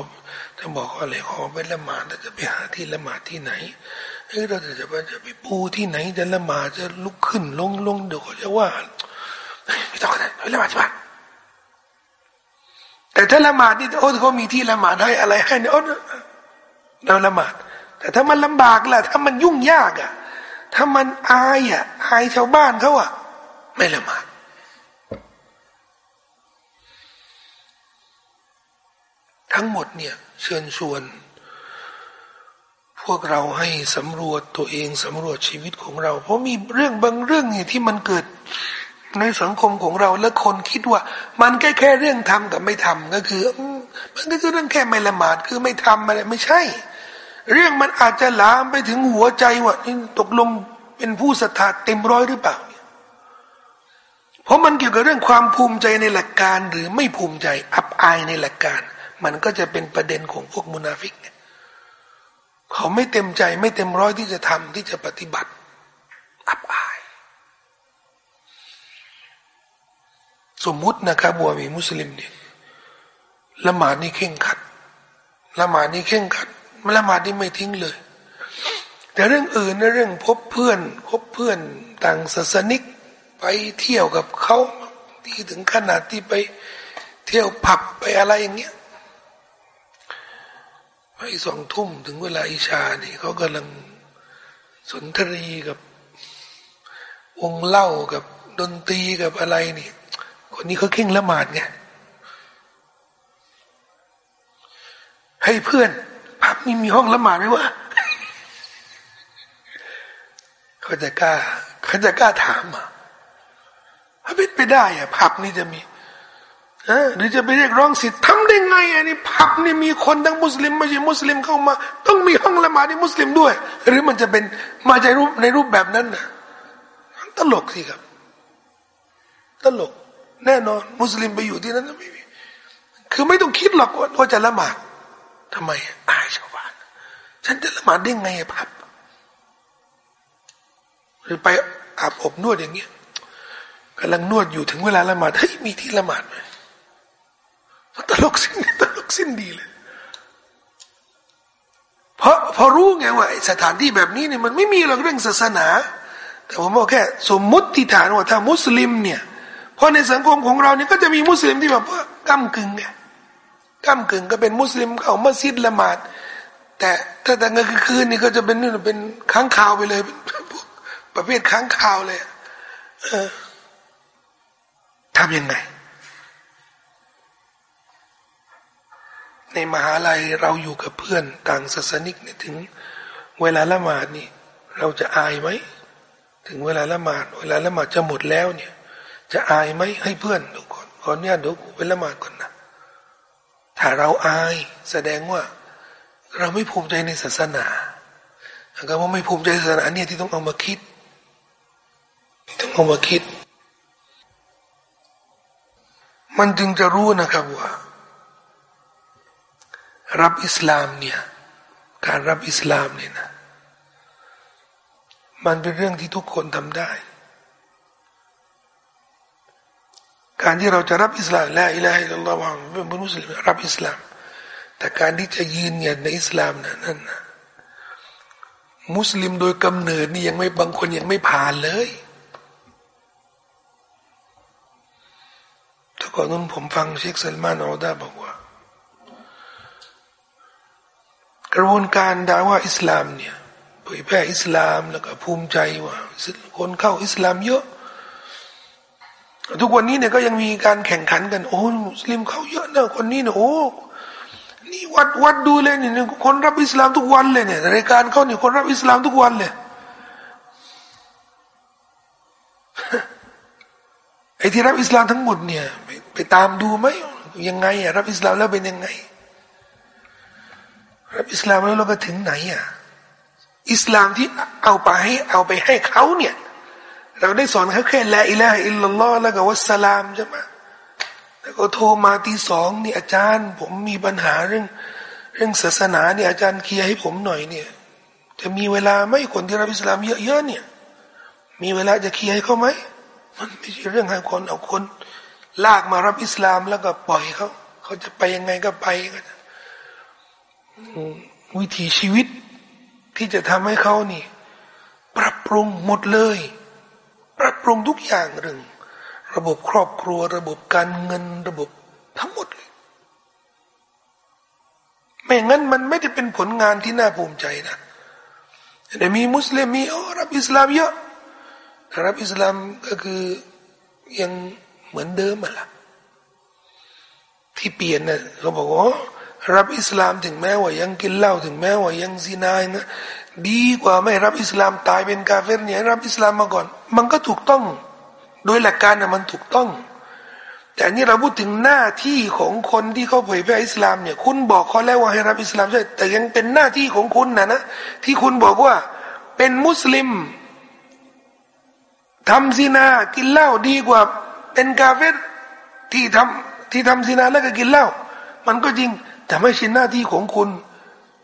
ถ้าบอกอะไรขอไปละหมาดเราจะไปหาที่ละหมาดที่ไหนเฮ้เราจะจะไปจะไปปูที่ไหนจะละหมาดจะลุกขึ้นลงลงเดี๋ยวเขาจะว่าไม่ต้องนะไปละหมาดที่บ้าน แต่ถ้าละหมาดนี่โอ้เขามีที่ละหมาดให้อะไรให้เนี่ยโอ้เราละหมาด แต่ถ้ามันลำบากล่ะ ถ้ามันยุ่งยากอะ ถ้ามันอายอะอายชาวบ้านเขาอะ ไม่ละหมาดทั้งหมดเนี่ย เชิญชวน พวกเราให้สำรวจตัวเองสำรวจชีวิตของเรา เพราะมีเรื่องบางเรื่องเนี่ยที่มันเกิด ในสังคมของเราแล้วคนคิดว่า มันแค่แค่เรื่องทำกับไม่ทำก็คือมันก็คือเรื่องแค่ไม่ละหมาดคือไม่ทำอะไรไม่ใช่ เรื่องมันอาจจะลามไปถึงหัวใจว่าตกลงเป็นผู้ศรัทธาเต็มร้อยหรือเปล่าเพราะมันเกี่ยวกับเรื่องความภูมิใจในหลักการหรือไม่ภูมิใจอับอายในหลักการ มันก็จะเป็นประเด็นของพวกมุนาฟิกเนี่ยเขาไม่เต็มใจไม่เต็มร้อยที่จะทำที่จะปฏิบัติ อับอาย สมมุตินะครับบัวมีมุสลิมเนี่ยละหมาดนี่เข่งขัดละหมาดนี่เข่งขัดละหมาดนี่ไม่ทิ้งเลย แต่เรื่องอื่นนะเรื่องพบเพื่อนพบเพื่อนต่างศาสนิกไปเที่ยวกับเขาที่ถึงขนาดที่ไปเที่ยวผับไปอะไรอย่างเงี้ยไปสองทุ่มถึงเวลาอิชานี่เขากำลังสนทรีกับวงเล่ากับดนตรีกับอะไรนี่ คนนี้เขาเข่งละหมาดไงให้เพื่อนผับนี่มีห้องละหมาดไหมวะเขาจะกล้าเขาจะกล้าถามอะถ้าเป็นไปได้อะผับนี่จะมีเออหรือจะไปเรียกร้องสิทธิ์ทำได้ไงอันนี้ผับนี่มีคนทั้งมุสลิมไม่ใช่มุสลิมเข้ามา ต้องมีห้องละหมาดในมุสลิมด้วย หรือมันจะเป็นมาในรูปในรูปแบบนั้นนะตลกสิครับ ตลก แน่นอน มุสลิมไปอยู่ที่นั้นไม่มีคือไม่ต้องคิดหรอกว่าจะละหมาดทำไมอายชาวบ้าน ฉันจะละหมาดได้ไงพับ หรือไปอาบอบนวดอย่างเงี้ยกำลังนวดอยู่ถึงเวลาละหมาดเฮ้ยมีที่ละหมาดไหมตลกสิ้นตลกสิ้นดีเลยเพราะพอรู้ไงว่าสถานที่แบบนี้เนี่ยมันไม่มีหรอกเรื่องศาสนา แต่ผมบอกแค่ สมมุติฐานว่าถ้ามุสลิมเนี่ย เพราะในสังคมของเราเนี่ยก็จะมีมุสลิมที่แบบว่าก้ากึ่งไงก้ากึ่งก็เป็นมุสลิมเขามัสยิดละหมาด แต่ถ้าแต่เงินคืนนี่ก็จะเป็นนี่เป็นค้างคาวไปเลยเป็นประเภทค้างคาวเลยเออทำยังไง ในมหาลัยเราอยู่กับเพื่อนต่างศาสนิกเนี่ยถึง เวลาละหมาดนี่ เราจะอายไหมถึงเวลาละหมาด เวลาละหมาดจะหมดแล้วเนี่ย จะอายไหมให้เพื่อนดูก่อนขอเนี่ยดูเวลาละหมาดก่อนนะถ้าเราอายแสดงว่า เราไม่ภูมิใจในศาสนาก็ว่าไม่ภูมิใจศาสนาเนี่ยที่ต้องเอามาคิดต้องเอามาคิด มันจึงจะรู้นะครับว่า รับอิสลามเนี่ยการรับอิสลามเนี่ยนะ มันเป็นเรื่องที่ทุกคนทำได้ การที่เราจะรับอิสลามละอิละฮิลลอฮ์เป็นมุสลิมรับอิสลาม แต่การที่จะยืนยันในอิสลามนะนั่นนะมุสลิมโดยกำเนิดนี่ยังไม่บางคนยังไม่ผ่านเลยแต่ก่อนนั้นผมฟังเชคซัลมานอดาบอกว่า กระบวนการดาว่าอิสลามเนี่ยเผยแพร่อิสลามแล้วก็ภูมิใจว่าคนเข้าอิสลามเยอะ ทุกวันนี้เนี่ยก็ยังมีการแข่งขันกัน โอ้มุสลิมเขาเยอะนะคนนี้เนี่ยโอ้นี่วัดวัดดูเลยเนี่ยคนรับอิสลามทุกวันเลยเนี่ยรายการเขาเนี่ยคนรับอิสลามทุกวันเลยไอ้ที่รับอิสลามทั้งหมดเนี่ยไปไปตามดูไหมยังไงอะรับอิสลามแล้วเป็นยังไง รับอิสลามแล้วเราก็ถึงไหนอะอิสลามที่เอาไปให้เอาไปให้เขาเนี่ย เราได้สอนเขาแค่ละอิละอิลลัลลอฮ์แล้วก็วัสลามใช่ไหมแล้วก็โทรมาที่สองนี่อาจารย์ ผมมีปัญหาเรื่อง เรื่องศาสนาเนี่ยอาจารย์เคลียร์ให้ผมหน่อยเนี่ย จะมีเวลาไหมคนที่รับอิสลามเยอะๆเนี่ย มีเวลาจะเคลียร์ให้เขาไหมมันไม่ใช่เรื่องให้คนเอาคน ลากมารับอิสลามแล้วก็ปล่อยเขาเขาจะไปยังไงก็ไปก็วิถีชีวิตที่จะทำให้เขานี่ ปรับปรุงหมดเลย ปรับปรุงทุกอย่างเรื่อง ระบบครอบครัว ระบบการเงินระบบทั้งหมดเลยไม่งั้นมันไม่ได้เป็นผลงานที่น่าภูมิใจนะแต่มีมุสลิมมีออรับอิสลามเยอะรับอิสลามก็คือยังเหมือนเดิมอะล่ะที่เปลี่ยนน่ะเขาบอกว่ารับอิสลามถึงแม้ว่ายังกินเหล้าถึงแม้ว่ายังซีนายนะ ดีกว่าไม่รับอิสลามตายเป็นกาเฟรเนี่ยรับอิสลามมาก่อน มันก็ถูกต้อง โดยหลักการนะมันถูกต้อง แต่นี่เราพูดถึงหน้าที่ของคนที่เขาเผยแพร่อิสลามเนี่ย คุณบอกเขาแล้วว่าให้รับอิสลามใช่แต่ยังเป็นหน้าที่ของคุณนะนะที่คุณบอกว่าเป็นมุสลิมทำซีนากินเหล้าดีกว่า เป็นกาเฟรที่ทำที่ทำซีนาแล้วก็กินเหล้ามันก็จริง แต่ไม่ใช่หน้าที่ของคุณ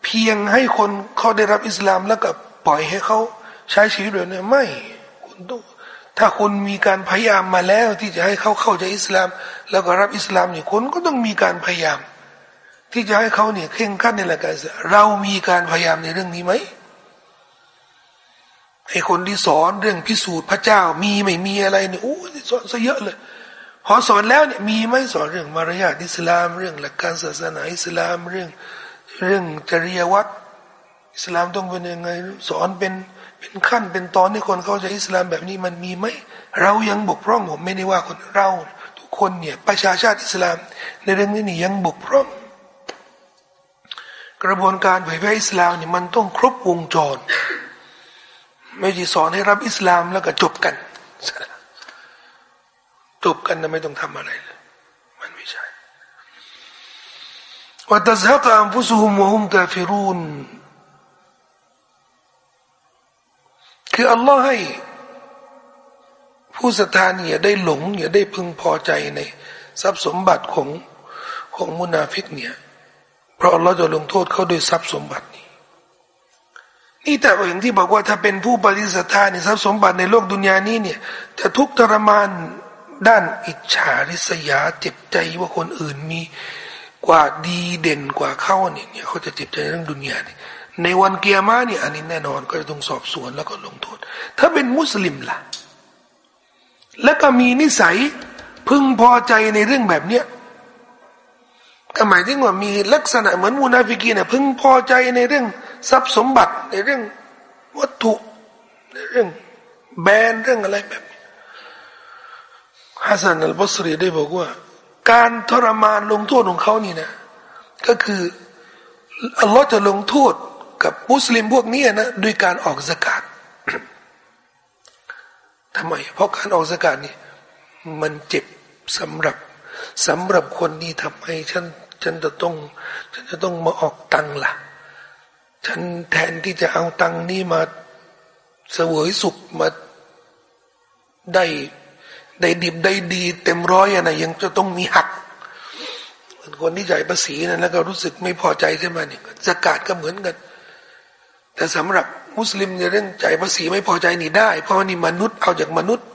เพียงให้คนเขาได้รับอิสลามแล้วก็ปล่อยให้เขาใช้ชีวิตแบบนี้ไม่คุณต้องถ้าคุณมีการพยายามมาแล้วที่จะให้เขาเข้าใจอิสลาม แล้วก็รับอิสลามเนี่ยคุณก็ต้องมีการพยายาม ที่จะให้เขาเนี่ยเข่งขันในหลักการเรามีการพยายามในเรื่องนี้ไหมไอ้คนที่สอนเรื่องพิสูจน์พระเจ้ามีไม่มีอะไรเนี่ยโอ้สอนซะเยอะเลย พอสอนแล้วเนี่ยมีไหมสอนเรื่องมารยาทอิสลาม เรื่องหลักการศาสนาอิสลามเรื่อง เรื่องจริยวัตรอิสลามต้องเป็นยังไง สอนเป็นเป็นขั้นเป็นตอนที่คนเข้าใจอิสลามแบบนี้มันมีไหมเรายังบกพร่องผมไม่ได้ว่าคนเราทุกคนเนี่ยประชาชาติอิสลาม ในเรื่องนี้นี่ยังบกพร่องกระบวนการเผยแพร่อิสลามเนี่ยมันต้องครบวงจร ไม่ใช่สอนให้รับอิสลามแล้วก็จบกันจบกันนะไม่ต้องทำอะไรเลยมันไม่ใช่ ว่าตซักอันฟุสุฮุมวะฮุมกาฟิรูนคืออัลลอฮ์ให้ ผู้ศรัทธาเนี่ย ได้หลงอย่าได้พึงพอใจใน ทรัพย์สมบัติของของมุนาฟิกเนี่ย เพราะอัลลอฮ์จะลงโทษเขาด้วยทรัพย์สมบัตินี่แต่อย่างที่บอกว่าถ้าเป็นผู้ปฏิเสธศรัทธาเนี่ยทรัพย์สมบัติในโลกดุนยานี้เนี่ยจะทุกข์ทรมานด้านอิจฉาริษยาเจ็บใจว่าคนอื่นมี กว่าดีเด่นกว่าเขาเนี่ยเขาจะเจ็บใจเรื่องดุนยาเนี่ยในวันกิยามะฮฺเนี่ยอันนี้แน่นอนก็จะต้องสอบสวนแล้วก็ลงโทษ ถ้าเป็นมุสลิมล่ะ แล้วก็มีนิสัยพึงพอใจในเรื่องแบบเนี้ยก็หมายถึงว่ามีลักษณะเหมือนมุนาฟิกีนเนี่ยพึงพอใจในเรื่องทรัพย์สมบัติในเรื่องวัตถุในเรื่องแบรนด์เรื่องอะไรแบบนี้ฮัสซันอัลบัสรีได้บอกว่า การทรมานลงโทษของเขานี่นะ ก็คืออัลลอฮ์จะลงโทษกับมุสลิมพวกนี้นะด้วยการออกสกาดทำไม เพราะการออกสกาดนี่มันเจ็บสำหรับสำหรับคนนี้ทำไมฉันฉันจะต้องฉันจะต้องมาออกตังละ่ะ ฉันแทนที่จะเอาตังนี้มาเสวยสุขมาได้ ได้ดิบได้ดี เต็มร้อยอะนะยังจะต้องมีหักคนที่จ่ายภาษีนะแล้วก็รู้สึกไม่พอใจใช่ไหมเนี่ยซะกาตก็เหมือนกัน แต่สำหรับมุสลิมในเรื่องจ่ายภาษีไม่พอใจนี่ได้ เพราะนี่มนุษย์เอาจากมนุษย์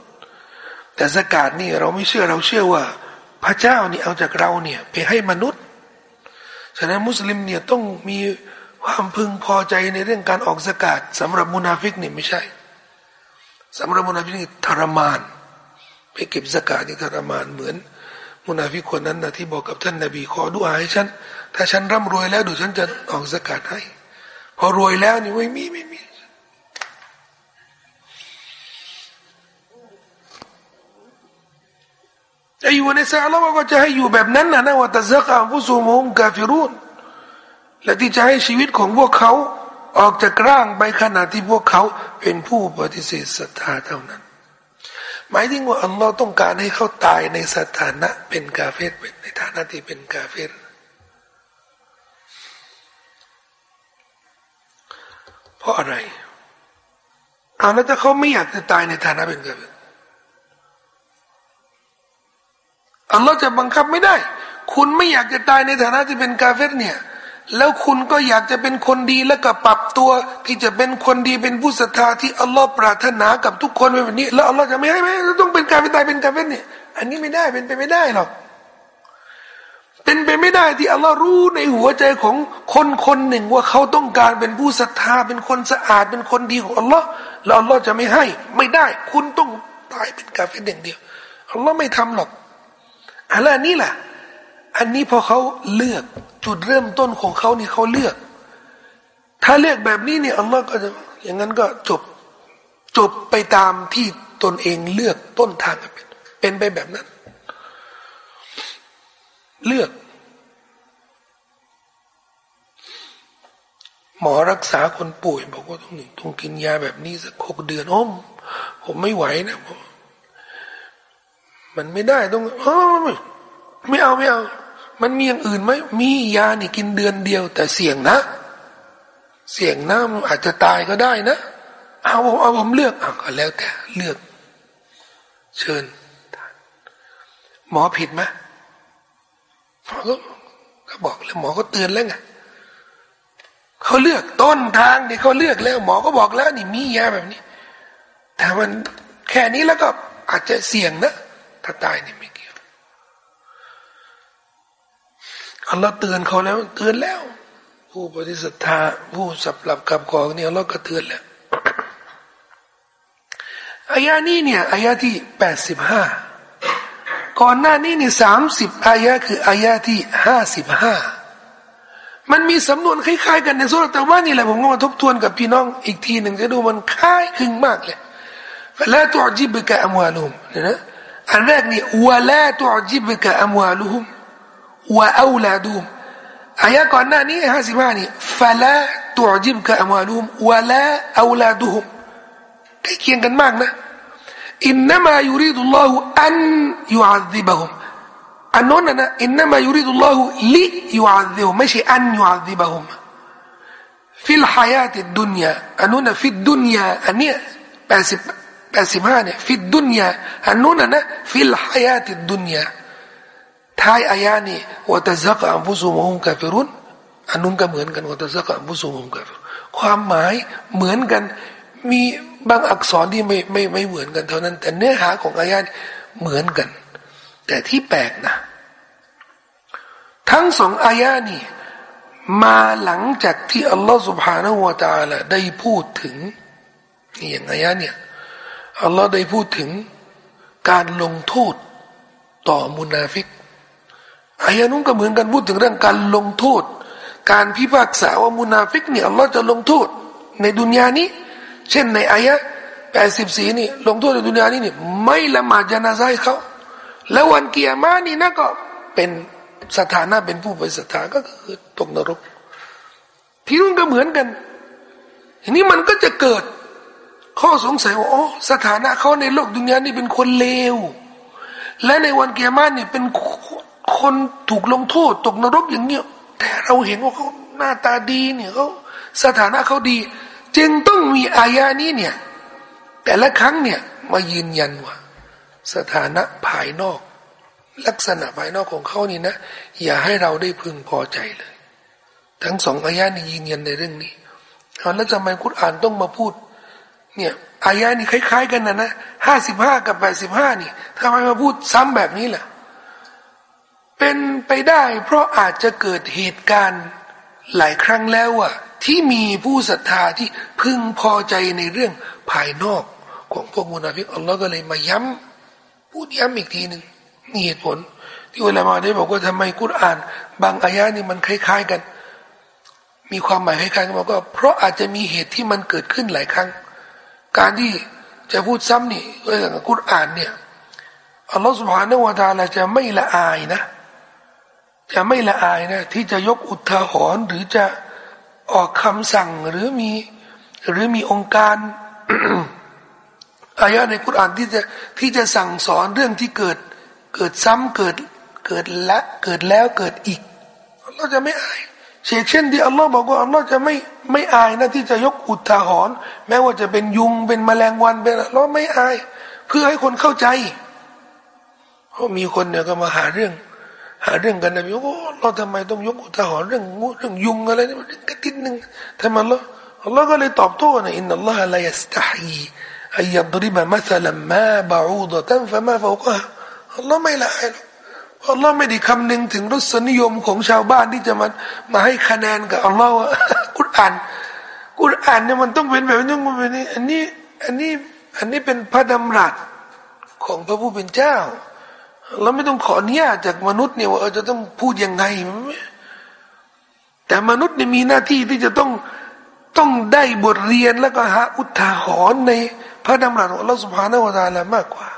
แต่ซะกาตนี่เราไม่เชื่อเราเชื่อว่า พระเจ้านี่เอาจากเราเนี่ยไปให้มนุษย์ฉะนั้นมุสลิมเนี่ยต้องมีความพึงพอใจในเรื่องการออกซะกาตสำหรับมุนาฟิกนี่ไม่ใช่สำหรับมุนาฟิกนี่ทรมาน ไปเก็บสกาดนี่ทรมานเหมือน มุนาฟิกคนนั้นนะที่บอกกับท่านนาบีขอดุอาให้ฉัน ถ้าฉันร่ำรวยแล้วดูฉันจะออกสกาดให้ พอรวยแล้วนี่ไม่มีไม่มีจะอยู่ในสาลว่าก็จะให้อยู่แบบนั้นนะนะว่าตะซักอัฟุซุมุมกาฟิรุนและที่จะให้ชีวิตของพวกเขาออกจากร่างไปขณะที่พวกเขาเป็นผู้ปฏิเสธศรัทธาเท่านั้น หมายถึงว่าอัลลอฮ์ต้องการให้เขาตายในสถานะเป็นกาเฟตในฐานะที่เป็นกาเฟตเพราะอะไรเอาแล้วถ้าเขาไม่อยากจะตายในฐานะเป็นกาเฟตอัลลอฮ์จะบังคับไม่ได้ คุณไม่อยากจะตายในฐานะที่เป็นกาเฟตเนี่ย แล้วคุณก็อยากจะเป็นคนดีแล้วก็ปรับตัวที่จะเป็นคนดีเป็นผู้ศรัทธาที่อัลลอฮ์ปรารถนากับทุกคนแบบนี้ แล้วอัลลอฮ์จะไม่ให้ไหมต้องเป็นการเป็นตายเป็นการเป็นเนี่ยอันนี้ไม่ได้เป็นไปไม่ได้หรอกเป็นไปไม่ได้ที่อัลลอฮ์รู้ในหัวใจของคนคนหนึ่งว่าเขาต้องการเป็นผู้ศรัทธาเป็นคนสะอาดเป็นคนดีของอัลลอฮ์แล้วอัลลอฮ์จะไม่ให้ ไม่ได้ คุณต้องตายเป็นกาเฟตอย่างเดียวอัลลอฮ์ไม่ทำหรอกอะไรนี่แหละ อันนี้พอเขาเลือกจุดเริ่มต้นของเขานี่เขาเลือก ถ้าเลือกแบบนี้เนี่ยอัลลอฮ์ก็จะอย่างนั้นก็จบจบไปตามที่ตนเองเลือกต้นทางเป็นเป็นไปแบบนั้น เลือก หมอรักษาคนป่วยบอกว่าต้องต้องกินยาแบบนี้สักหกเดือนอ้อมผมไม่ไหวนะมันไม่ได้ต้องอ๋อไม่เอาไม่เอา มันมีอย่างอื่นไหมมียานี่กินเดือนเดียว แต่เสี่ยงนะ เสี่ยงนะอาจจะตายก็ได้นะ เอาผมเอาผมเลือกอะก็แล้วแต่เลือก เชิญ หมอผิดไหมหมอก็บอกแล้วหมอก็เตือนแล้วไงเขาเลือกต้นทางที่เขาเลือกแล้ว หมอก็บอกแล้ว นี่มียาแบบนี้แต่มันแค่นี้แล้วก็อาจจะเสี่ยงนะ ถ้าตายนี่ไม่ อัลลอฮ์เตือนเขาแล้วเตือนแล้ว ผู้ปฏิสัทธาผู้สับหลับกับกองเนี่ยอัลลอฮ์ก็เตือนแล้วอายานี้เนี่ยอายาที่แปดสิบห้าก่อนหน้านี้เนี่ยสามสิบอายาคืออายาที่ห้าสิบห้ามันมีสำนวนคล้ายๆกันในสุรแต่ว่านี่แหละผมก็มาทบทวนกับพี่น้องอีกทีหนึ่งจะดูมันคล้ายคลึงมากเลยแล้วตัวจิบกะอัมวาลุมนะอันแรกนี่วะลาตัวจิบกะอัมวาลุม วะอูลาดูมอายะก่อนหน้านี้ห้าสิบห้านี่ฟะลาตุจิบกะอมวาลุมวะลาอูลาดูมใกล้เคียงกันมากนะอินนามายูริดุลลอฮุอันยูอัซิบะฮุมอันนั้นนะอินนามายูริดุลลอฮุลิยูอัซิบไม่ใช่อันยูอัซิบะฮุม في الحياة الدنيا أنونا في الدنيا أنيا باسب باسب هاني في الدنيا أنونا في الحياة الدنيا ท้ายอายานี่วตะซักอัมบุซูมฮุมกาฟิรุนอันนุ่นก็เหมือนกันوتزهق أنفسهم وهم كافرون ความหมายเหมือนกัน มีบางอักษรที่ไม่ไม่ไม่เหมือนกันเท่านั้น แต่เนื้อหาของอายานี่เหมือนกัน แต่ที่แปลกนะ ทั้งสองอายานี่มาหลังจากที่อัลลอฮฺสุบฮานาหัวะตาละได้พูดถึงนี่อย่างอายาเนี่ยอัลลอฮฺได้พูดถึงการลงโทษต่อมุนาฟิก อายะนู้นก็เหมือนกันพูดถึงเรื่องการลงโทษ การพิพากษาว่ามุนาฟิกเนี่ยอัลลอฮ์จะลงโทษ ในดุนยานี้ เช่นในอายะแปดสิบสี่นี่ลงโทษในดุนยานี้เนี่ยไม่ละหมาดจานาซาให้เขาแล้ววันเกียร์มานี่นะก็เป็นสถานะเป็นผู้ไปสถานก็คือตกนรก ที่นู่นก็เหมือนกันทีนี้มันก็จะเกิดข้อสงสัยว่าอ๋อสถานะเขาในโลกดุนยานี่เป็นคนเลว และในวันเกียร์มานี่เป็น คนถูกลงโทษตกนรกอย่างเงี้ยแต่เราเห็นว่าเขาหน้าตาดีเนี่ยเขาสถานะเขาดี จึงต้องมีอายานี้เนี่ย แต่ละครั้งเนี่ยมายืนยันว่า สถานะภายนอก ลักษณะภายนอกของเขานี่นะ อย่าให้เราได้พึงพอใจเลย ทั้งสองอายานี้ยืนยันในเรื่องนี้แล้วทำไมคุรอ่านต้องมาพูด เนี่ยอายานี้คล้าย ๆ กันนะนะห้าสิบห้ากับแปดสิบห้านี่ทำไมมาพูดซ้ำแบบนี้ล่ะ เป็นไปได้เพราะอาจจะเกิดเหตุการณ์หลายครั้งแล้วอะที่มีผู้ศรัทธาที่พึงพอใจในเรื่องภายนอกของพวกมุนาฟิกอัลลอฮ์ก็เลยมาย้ำพูดย้ำอีกทีหนึ่งมีเหตุผล ที่เวลามาได้บอกว่าทำไมกุรอาน บางอายะนี่มันคล้าย ๆกัน มีความหมายคล้ายๆกันบอกว่าเพราะอาจจะมีเหตุที่มันเกิดขึ้นหลายครั้ง การที่จะพูดซ้ำนี่เรื่องกุรอานเนี่ยอัลลอฮ์สุบฮานาวะตาลาจะไม่ละอายนะ จะไม่ละอายนะที่จะยกอุทาหรณ์หรือจะออกคำสั่งหรือมีหรือมีองค์การอายะในคุรานที่จะที่จะสั่งสอนเรื่องที่เกิดเกิดซ้ำเกิดเกิดละเกิดแล้วเกิดอีกเราจะไม่อายเช่นเช่นที่อัลลอฮ์บอกว่าอัลลอฮ์จะไม่ไม่อายนะที่จะยกอุทาหรณ์แม้ว่าจะเป็นยุงเป็นแมลงวันเป็นเราไม่อาย เพื่อให้คนเข้าใจเพราะมีคนเนี่ยก็มาหาเรื่อง หาเรื่องกันนะพี่โอ้เราทำไมต้องยกอุทาหรณ์เรื่องงูเรื่องยุงอะไรนี่มันเรื่องกระติดหนึ่งทำไมล่ะอัลลอฮ์ก็เลยตอบโต้นะอินนัลลอฮะลายัสตัฮีอัยดริบะมัสลัมมาบาอูดะตันฟะมาฟาวกะอัลลอฮ์ไม่ละอายหรอกอัลลอฮ์ไม่ได้คำนึงถึงรสนิยมของชาวบ้านที่จะมามาให้คะแนนกับอัลลอฮ์กุรอานกุรอานเนี่ยมันต้องเป็นแบบนี้มันเป็นนี้อันนี้อันนี้อันนี้เป็นพระดำรัสของพระผู้เป็นเจ้า เราไม่ต้องขออนุญาตจากมนุษย์เนี่ยว่าจะต้องพูดยังไง แต่มนุษย์เนี่ยมีหน้าที่ที่จะต้องต้องได้บทเรียนแล้วก็หาอุทาหรณ์ในพระดำรัสของเราสุภาณวตาละมากกว่า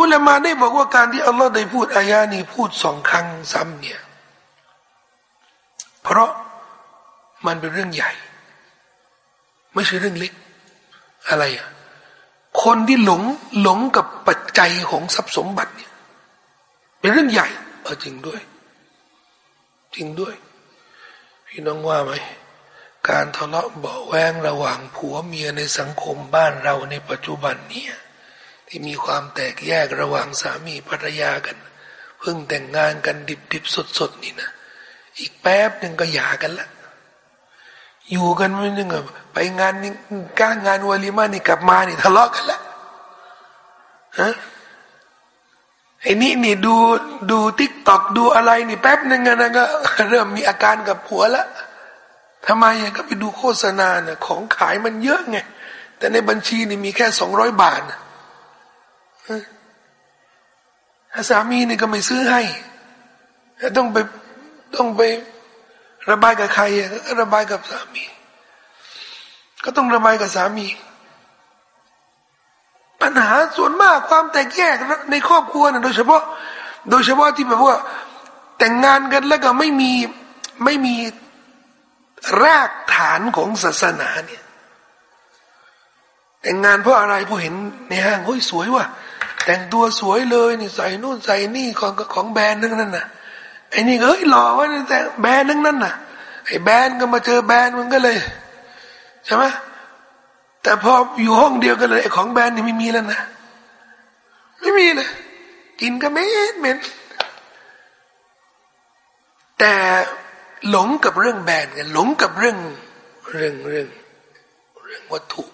อุลามาได้บอกว่าการที่อัลลอฮ์ได้พูดอายานี้พูดสองครั้งซ้ำเนี่ย เพราะมันเป็นเรื่องใหญ่ ไม่ใช่เรื่องเล็ก อะไรอะ คนที่หลงหลงกับปัจจัยของทรัพย์สมบัติเนี่ยเป็นเรื่องใหญ่เออจริงด้วย จริงด้วย พี่น้องว่าไหมการทะเลาะเบาแวงระหว่างผัวเมียในสังคมบ้านเราในปัจจุบันเนี่ยที่มีความแตกแยกระหว่างสามีภรรยากัน เพิ่งแต่งงานกันดิบดิบสดสดนี่นะอีกแป๊บหนึ่งก็หย่ากันละ อยู่กันไม่นึงอะไปงานนี่ก้างงานวาลีมานี่กลับมานี่ทะเลาะกันล้วฮะไอ้นี่นี่ดูดูทิกตอกดูอะไรนี่แป๊บหนึ่งนะก็เริ่มมีอาการกับผัวละทำไมก็ไปดูโฆษณาเนี่ยของขายมันเยอะไง แต่ในบัญชีนี่มีแค่สองร้อยบาทสามีนี่ก็ไม่ซื้อให้ ต้องไปต้องไป ระบายกับใครก็ระบายกับสามี ก็ต้องระบายกับสามี ปัญหาส่วนมากความแตกแยกในครอบครัวนะโดยเฉพาะ โดยเฉพาะที่แบบว่า แต่งงานกันแล้วก็ไม่มีไม่มีรากฐานของศาสนาเนี่ย แต่งงานเพราะอะไรเพราะเห็นในห้างเฮ้ยสวยว่ะแต่งตัวสวยเลยนี่ใส่นู่นใส่นี่ของของแบรนด์นั่นน่ะ ไอ้นี่เอ้ยหล่อวะแต่แบรนด์นั่งนั่นน่ะไอ้แบรนด์ก็มาเจอแบรนด์มันก็เลยใช่ไหมแต่พออยู่ห้องเดียวกันเลยไอ้ของแบรนด์นี่ไม่มีแล้วนะไม่มีเลยกินก็เหม็นเหม็นแต่หลงกับเรื่องแบรนด์กันหลงกับเรื่องเรื่องเรื่องเรื่องวัตถุ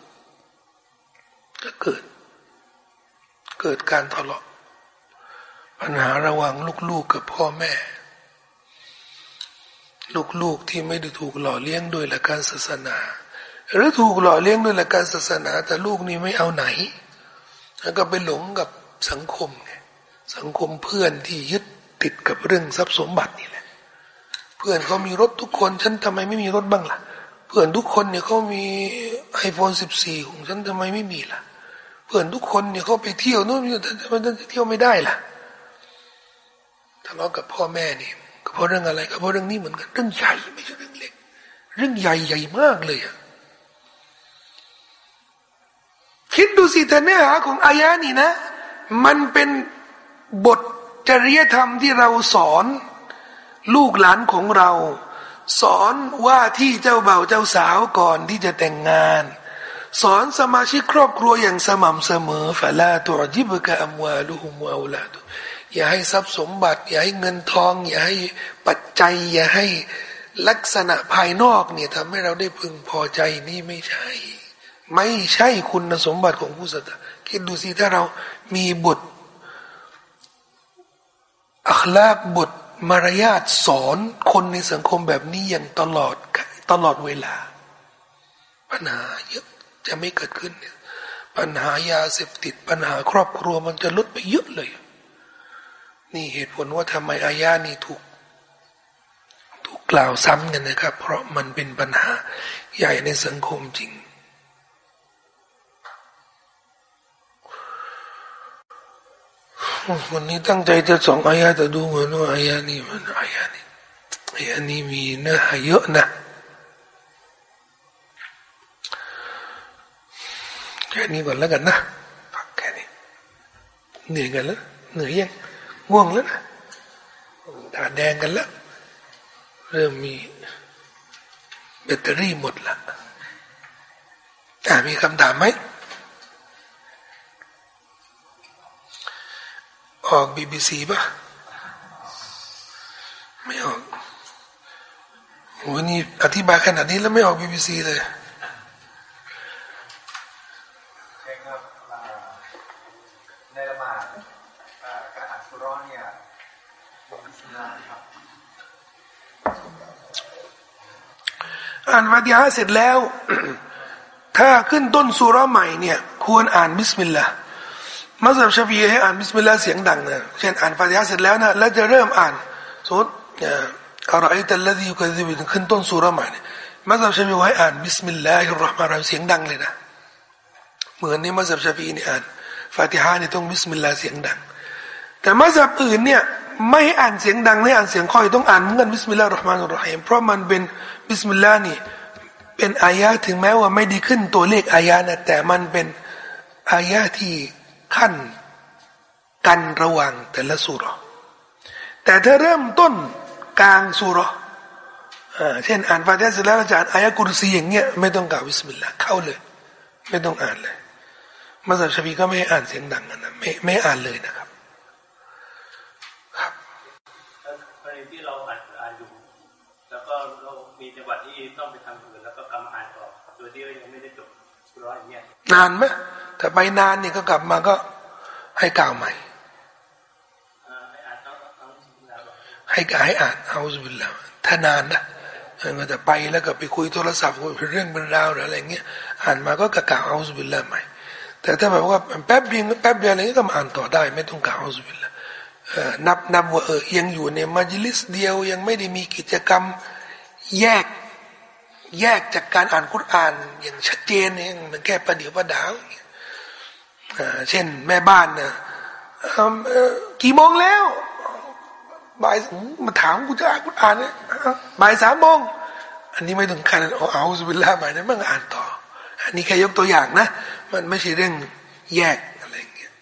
ก็เกิด เกิดการทะเลาะปัญหาระหว่างลูกๆกับพ่อแม่ ลูกๆที่ไม่ได้ถูกหล่อเลี้ยงด้วยหลักการศาสนา หรือถูกหล่อเลี้ยงด้วยหลักการศาสนา แต่ลูกนี่ไม่เอาไหน แล้วก็ไปหลงกับสังคมไงสังคมเพื่อนที่ยึดติดกับเรื่องทรัพย์สมบัตินี่แหละ เพื่อนเขามีรถทุกคนฉันทำไมไม่มีรถบ้างล่ะ เพื่อนทุกคนเนี่ยเขามีไอโฟนสิบสี่ของฉันทำไมไม่มีล่ะ เพื่อนทุกคนเนี่ยเขาไปเที่ยวนู่นมันเที่ยวไม่ได้ล่ะทะเลาะกับพ่อแม่นี่ เพราะเรื่องอะไรก็เพราะเรื่องนี้เหมือนกันเรื่องใหญ่ไม่ใช่เรื่องเล็ก เรื่องใหญ่ใหญ่มากเลยอะคิดดูสิแต่เนื้อหาของอายะนี่นะ มันเป็นบทจริยธรรมที่เราสอน ลูกหลานของเรา สอนว่าที่เจ้าเบ่าวเจ้าสาวก่อนที่จะแต่งงาน สอนสมาชิกครอบครัวอย่างสม่ำเสมอฟะลาตุรจิบกะอัมวาลุฮุมวาอุลาตุ อย่าให้ทรัพย์สมบัติ อย่าให้เงินทอง อย่าให้ปัจจัย อย่าให้ลักษณะภายนอกเนี่ยทำให้เราได้พึงพอใจนี่ไม่ใช่ ไม่ใช่คุณสมบัติของผู้ศรัทธาคิดดูสิถ้าเรามีบทอัคลากบทมารยาทสอนคนในสังคมแบบนี้อย่างตลอดตลอดเวลา ปัญหาเยอะจะไม่เกิดขึ้น ปัญหายาเสพติดปัญหาครอบครัวมันจะลดไปเยอะเลย นี่เหตุผลว่าทำไมอายานี่ถูกถูกกล่าวซ้ำกันนะครับ เพราะมันเป็นปัญหาใหญ่ในสังคมจริงวันนี้ตั้งใจจะส่งอายาแต่ดูเหมือนว่าอายานี่มันอายานี่อายานี่มีเนื้อหาเยอะนะแค่นี้ก่อนแล้วกันนะพักแค่นี้เหนื่อยกันแล้วเหนื่อยยัง ง่วงแล้วนะตาแดงกันแล้ว เริ่มมีแบตเตอรี่หมดละอ่ามีคำถามไหมออกบีบีซีป่ะ ไม่ออกโหนี่อธิบายขนาดนี้แล้วไม่ออกบีบีซีเลย อ่านฟาติฮะเสร็จแล้ว ถ้าขึ้นต้นซูเราะฮฺใหม่เนี่ย ควรอ่านบิสมิลลาห์มัซฮับชาฟิอีให้อ่านบิสมิลลาห์เสียงดังนะเช่นอ่านฟาติฮะเสร็จแล้วนะแล้วจะเริ่มอ่านสมมติอะไรแต่ละที่ก็จะขึ้นต้นซูเราะฮฺใหม่เนี่ยมัซฮับชาฟิอีให้อ่านبسم الله الرحمنเสียงดังเลยนะเหมือนนี่มัซฮับชาฟิอีนี่อ่านฟาติฮะนี่ต้องบิสมิลลาห์เสียงดัง แต่มัซฮับอื่นเนี่ยไม่อ่านเสียงดังไม่อ่านเสียงค่อยต้องอ่านเหมือนกันبسم الله الرحمن الرحيمเพราะมันเป็น บิสมิลลาห์นี่เป็นอายะถึงแม้ว่าไม่ได้ขึ้นตัวเลขอายะนะแต่มันเป็นอายะที่ขั้นกันระหว่างแต่ละซูเราะฮฺแต่ถ้าเริ่มต้นกลางซูเราะฮฺเช่นอ่านฟาติฮะเสร็จแล้วอาจารย์อายะกุรซีอย่างเงี้ยไม่ต้องกล่าวบิสมิลลาห์เข้าเลย ไม่ต้องอ่านเลยมัซฮับชาฟิอีก็ไม่อ่านเสียงดังนะไม่ไม่อ่านเลยนะครับ นานไหมถ้าไปนานเนี่ยก็กลับมาก็ให้กล่าวใหม่ ให้กให้อ่านเอาสุบิลลาถ้านานนะก็จะไปแล้วก็ไปคุยโทรศัพท์คุยเรื่องเป็นราวหรืออะไรเงี้ยอ่านมาก็กล่าวเอาสุบิลลาใหม่ แต่ถ้าแบบว่าแป๊บเดียวแป๊บเดียวอะไรเงี้ยก็มาอ่านต่อได้ ไม่ต้องกล่าวเอาสุบิลลานับนับว่าเออยังอยู่ในมัจลิสเดียวยังไม่ได้มีกิจกรรม แยกแยกจากการอ่านคุรานอย่างชัดเจนเองมันแค่ประเดี๋ยวประดาวเช่น แม่บ้านนะกี่โมงแล้วบ่ายมาถามกูจะอ่านคุรานเนี่ยบ่ายสามโมงอันนี้ไม่ถึงขั้นเอาเอาสุบิลลาหมายนั้นมันอ่านต่อ อันนี้แค่ยกตัวอย่างนะ มันไม่ใช่เรื่องแยกอะไรเงี้ย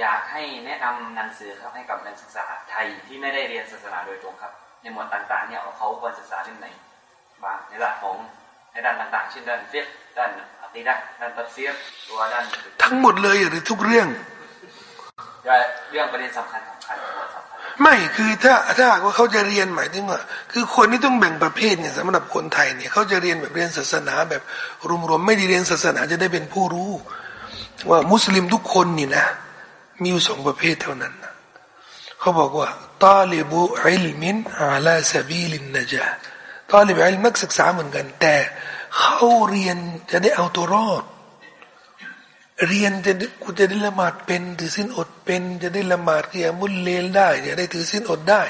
อยากให้แนะนำหนังสือครับให้กับนักศึกษาไทยที่ไม่ได้เรียนศาสนาโดยตรงครับ ในหมวดต่างๆเนี่ยเขาควรศึกษาเรื่องไหนบ้างในด้านของในด้านต่างๆเช่นด้านเฟียด้านอัติดะด้านตัฟเซียตัวด้านทั้งหมดเลยหรือทุกเรื่องเรื่องประเด็นสำคัญสำคัญไม่คือถ้าถ้าหากว่าเขาจะเรียนหมายถึงว่าคือคนที่ต้องแบ่งประเภทเนี่ยสำหรับคนไทยเนี่ยเขาจะเรียนแบบเรียนศาสนาแบบรวมๆไม่ได้เรียนศาสนาจะได้เป็นผู้รู้ ว่ามุสลิมทุกคนนี่นะ มีอยู่สองประเภทเท่านั้นเขาบอกว่าตาลิบุอิลมินอาลาซาบีลินนจาตาลิบุอิลมักศึกษาเหมือนกัน แต่เขาเรียนจะได้เอาตัวรอด เรียนจะกูจะได้ละหมาดเป็นถือสินอดเป็น จะได้ละหมาดเกียมุลเลนได้ จะได้ถือสินอดได้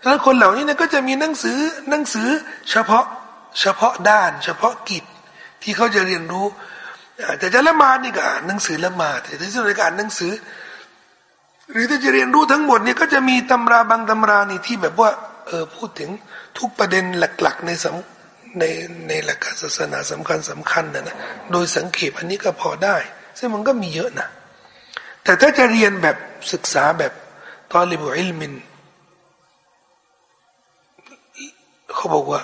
แล้วคนเหล่านี้เนี่ยก็จะมีหนังสือหนังสือ เฉพาะเฉพาะด้าน เฉพาะกิจที่เขาจะเรียนรู้แต่จะละหมาดนี่ก็อ่านหนังสือละหมาดแต่ที่สุดการอ่านหนังสือ หรือถ้าจะเรียนรู้ทั้งหมดเนี่ยก็จะมีตำราบางตำรานี่ที่แบบว่าเออพูดถึงทุกประเด็นหลัก ๆ ในสในในหลักศาสนาสำคัญสำคัญนะนะโดยสังเขปอันนี้ก็พอได้ ซึ่งมันก็มีเยอะนะแต่ถ้าจะเรียนแบบศึกษาแบบตอลิบุอิลมินเขาบอกว่า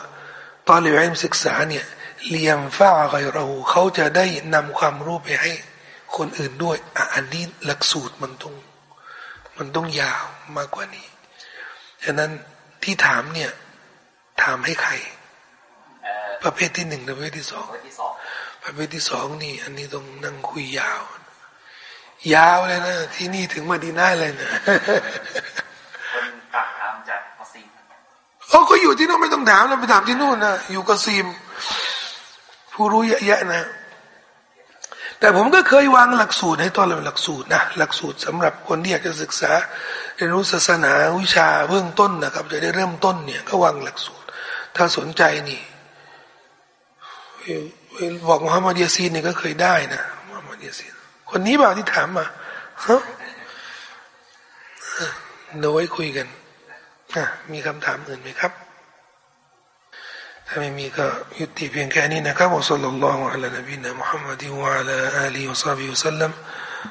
ตอลิบุอิลมศึกษาเนี่ยเลียมฟ้าอะไรเราเขาจะได้นำความรู้ไปให้คนอื่นด้วยอันนี้หลักสูตรมันต้อง มันต้องยาวมากกว่านี้ฉะนั้นที่ถามเนี่ย ถามให้ใคร ประเภทที่หนึ่งประเภทที่สองประเภทที่สองประเภทที่สองนี่ อันนี้ต้องนั่งคุยยาว ยาวเลยนะที่นี่ถึงมาดีน่าเลยนะคนกลับถามจากกซีมเขาก็อยู่ที่นู่นไม่ต้องถามนะไปถามที่นู่นนะอยู่กซีมผู้รู้เยอะๆนะ แต่ผมก็เคยวางหลักสูตรให้ตอนเราหลักสูตรนะหลักสูตรสำหรับคนที่อยากจะศึกษาเรียนรู้ศาสนาวิชาเบื้องต้นนะครับ จะได้เริ่มต้นเนี่ยก็วางหลักสูตร ถ้าสนใจนี่บอกมุฮัมมัดยาซีนเนี่ยก็เคยได้นะมุฮัมมัดยาซีนคนนี้บ่าที่ถามมาฮะเดี๋ยวไว้คุยกันมีคำถามอื่นไหมครับ ไม่มีก็ยุติเพียงแค่นี้นะครับอัสลลัลลอฮุอะลัยนบีนะมุฮัมมัดวะอะลาอาลีวะซาบิวะสัลลัม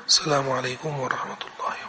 อัสสลามุอะลัยกุมวะราะห์มะตุลลอฮ์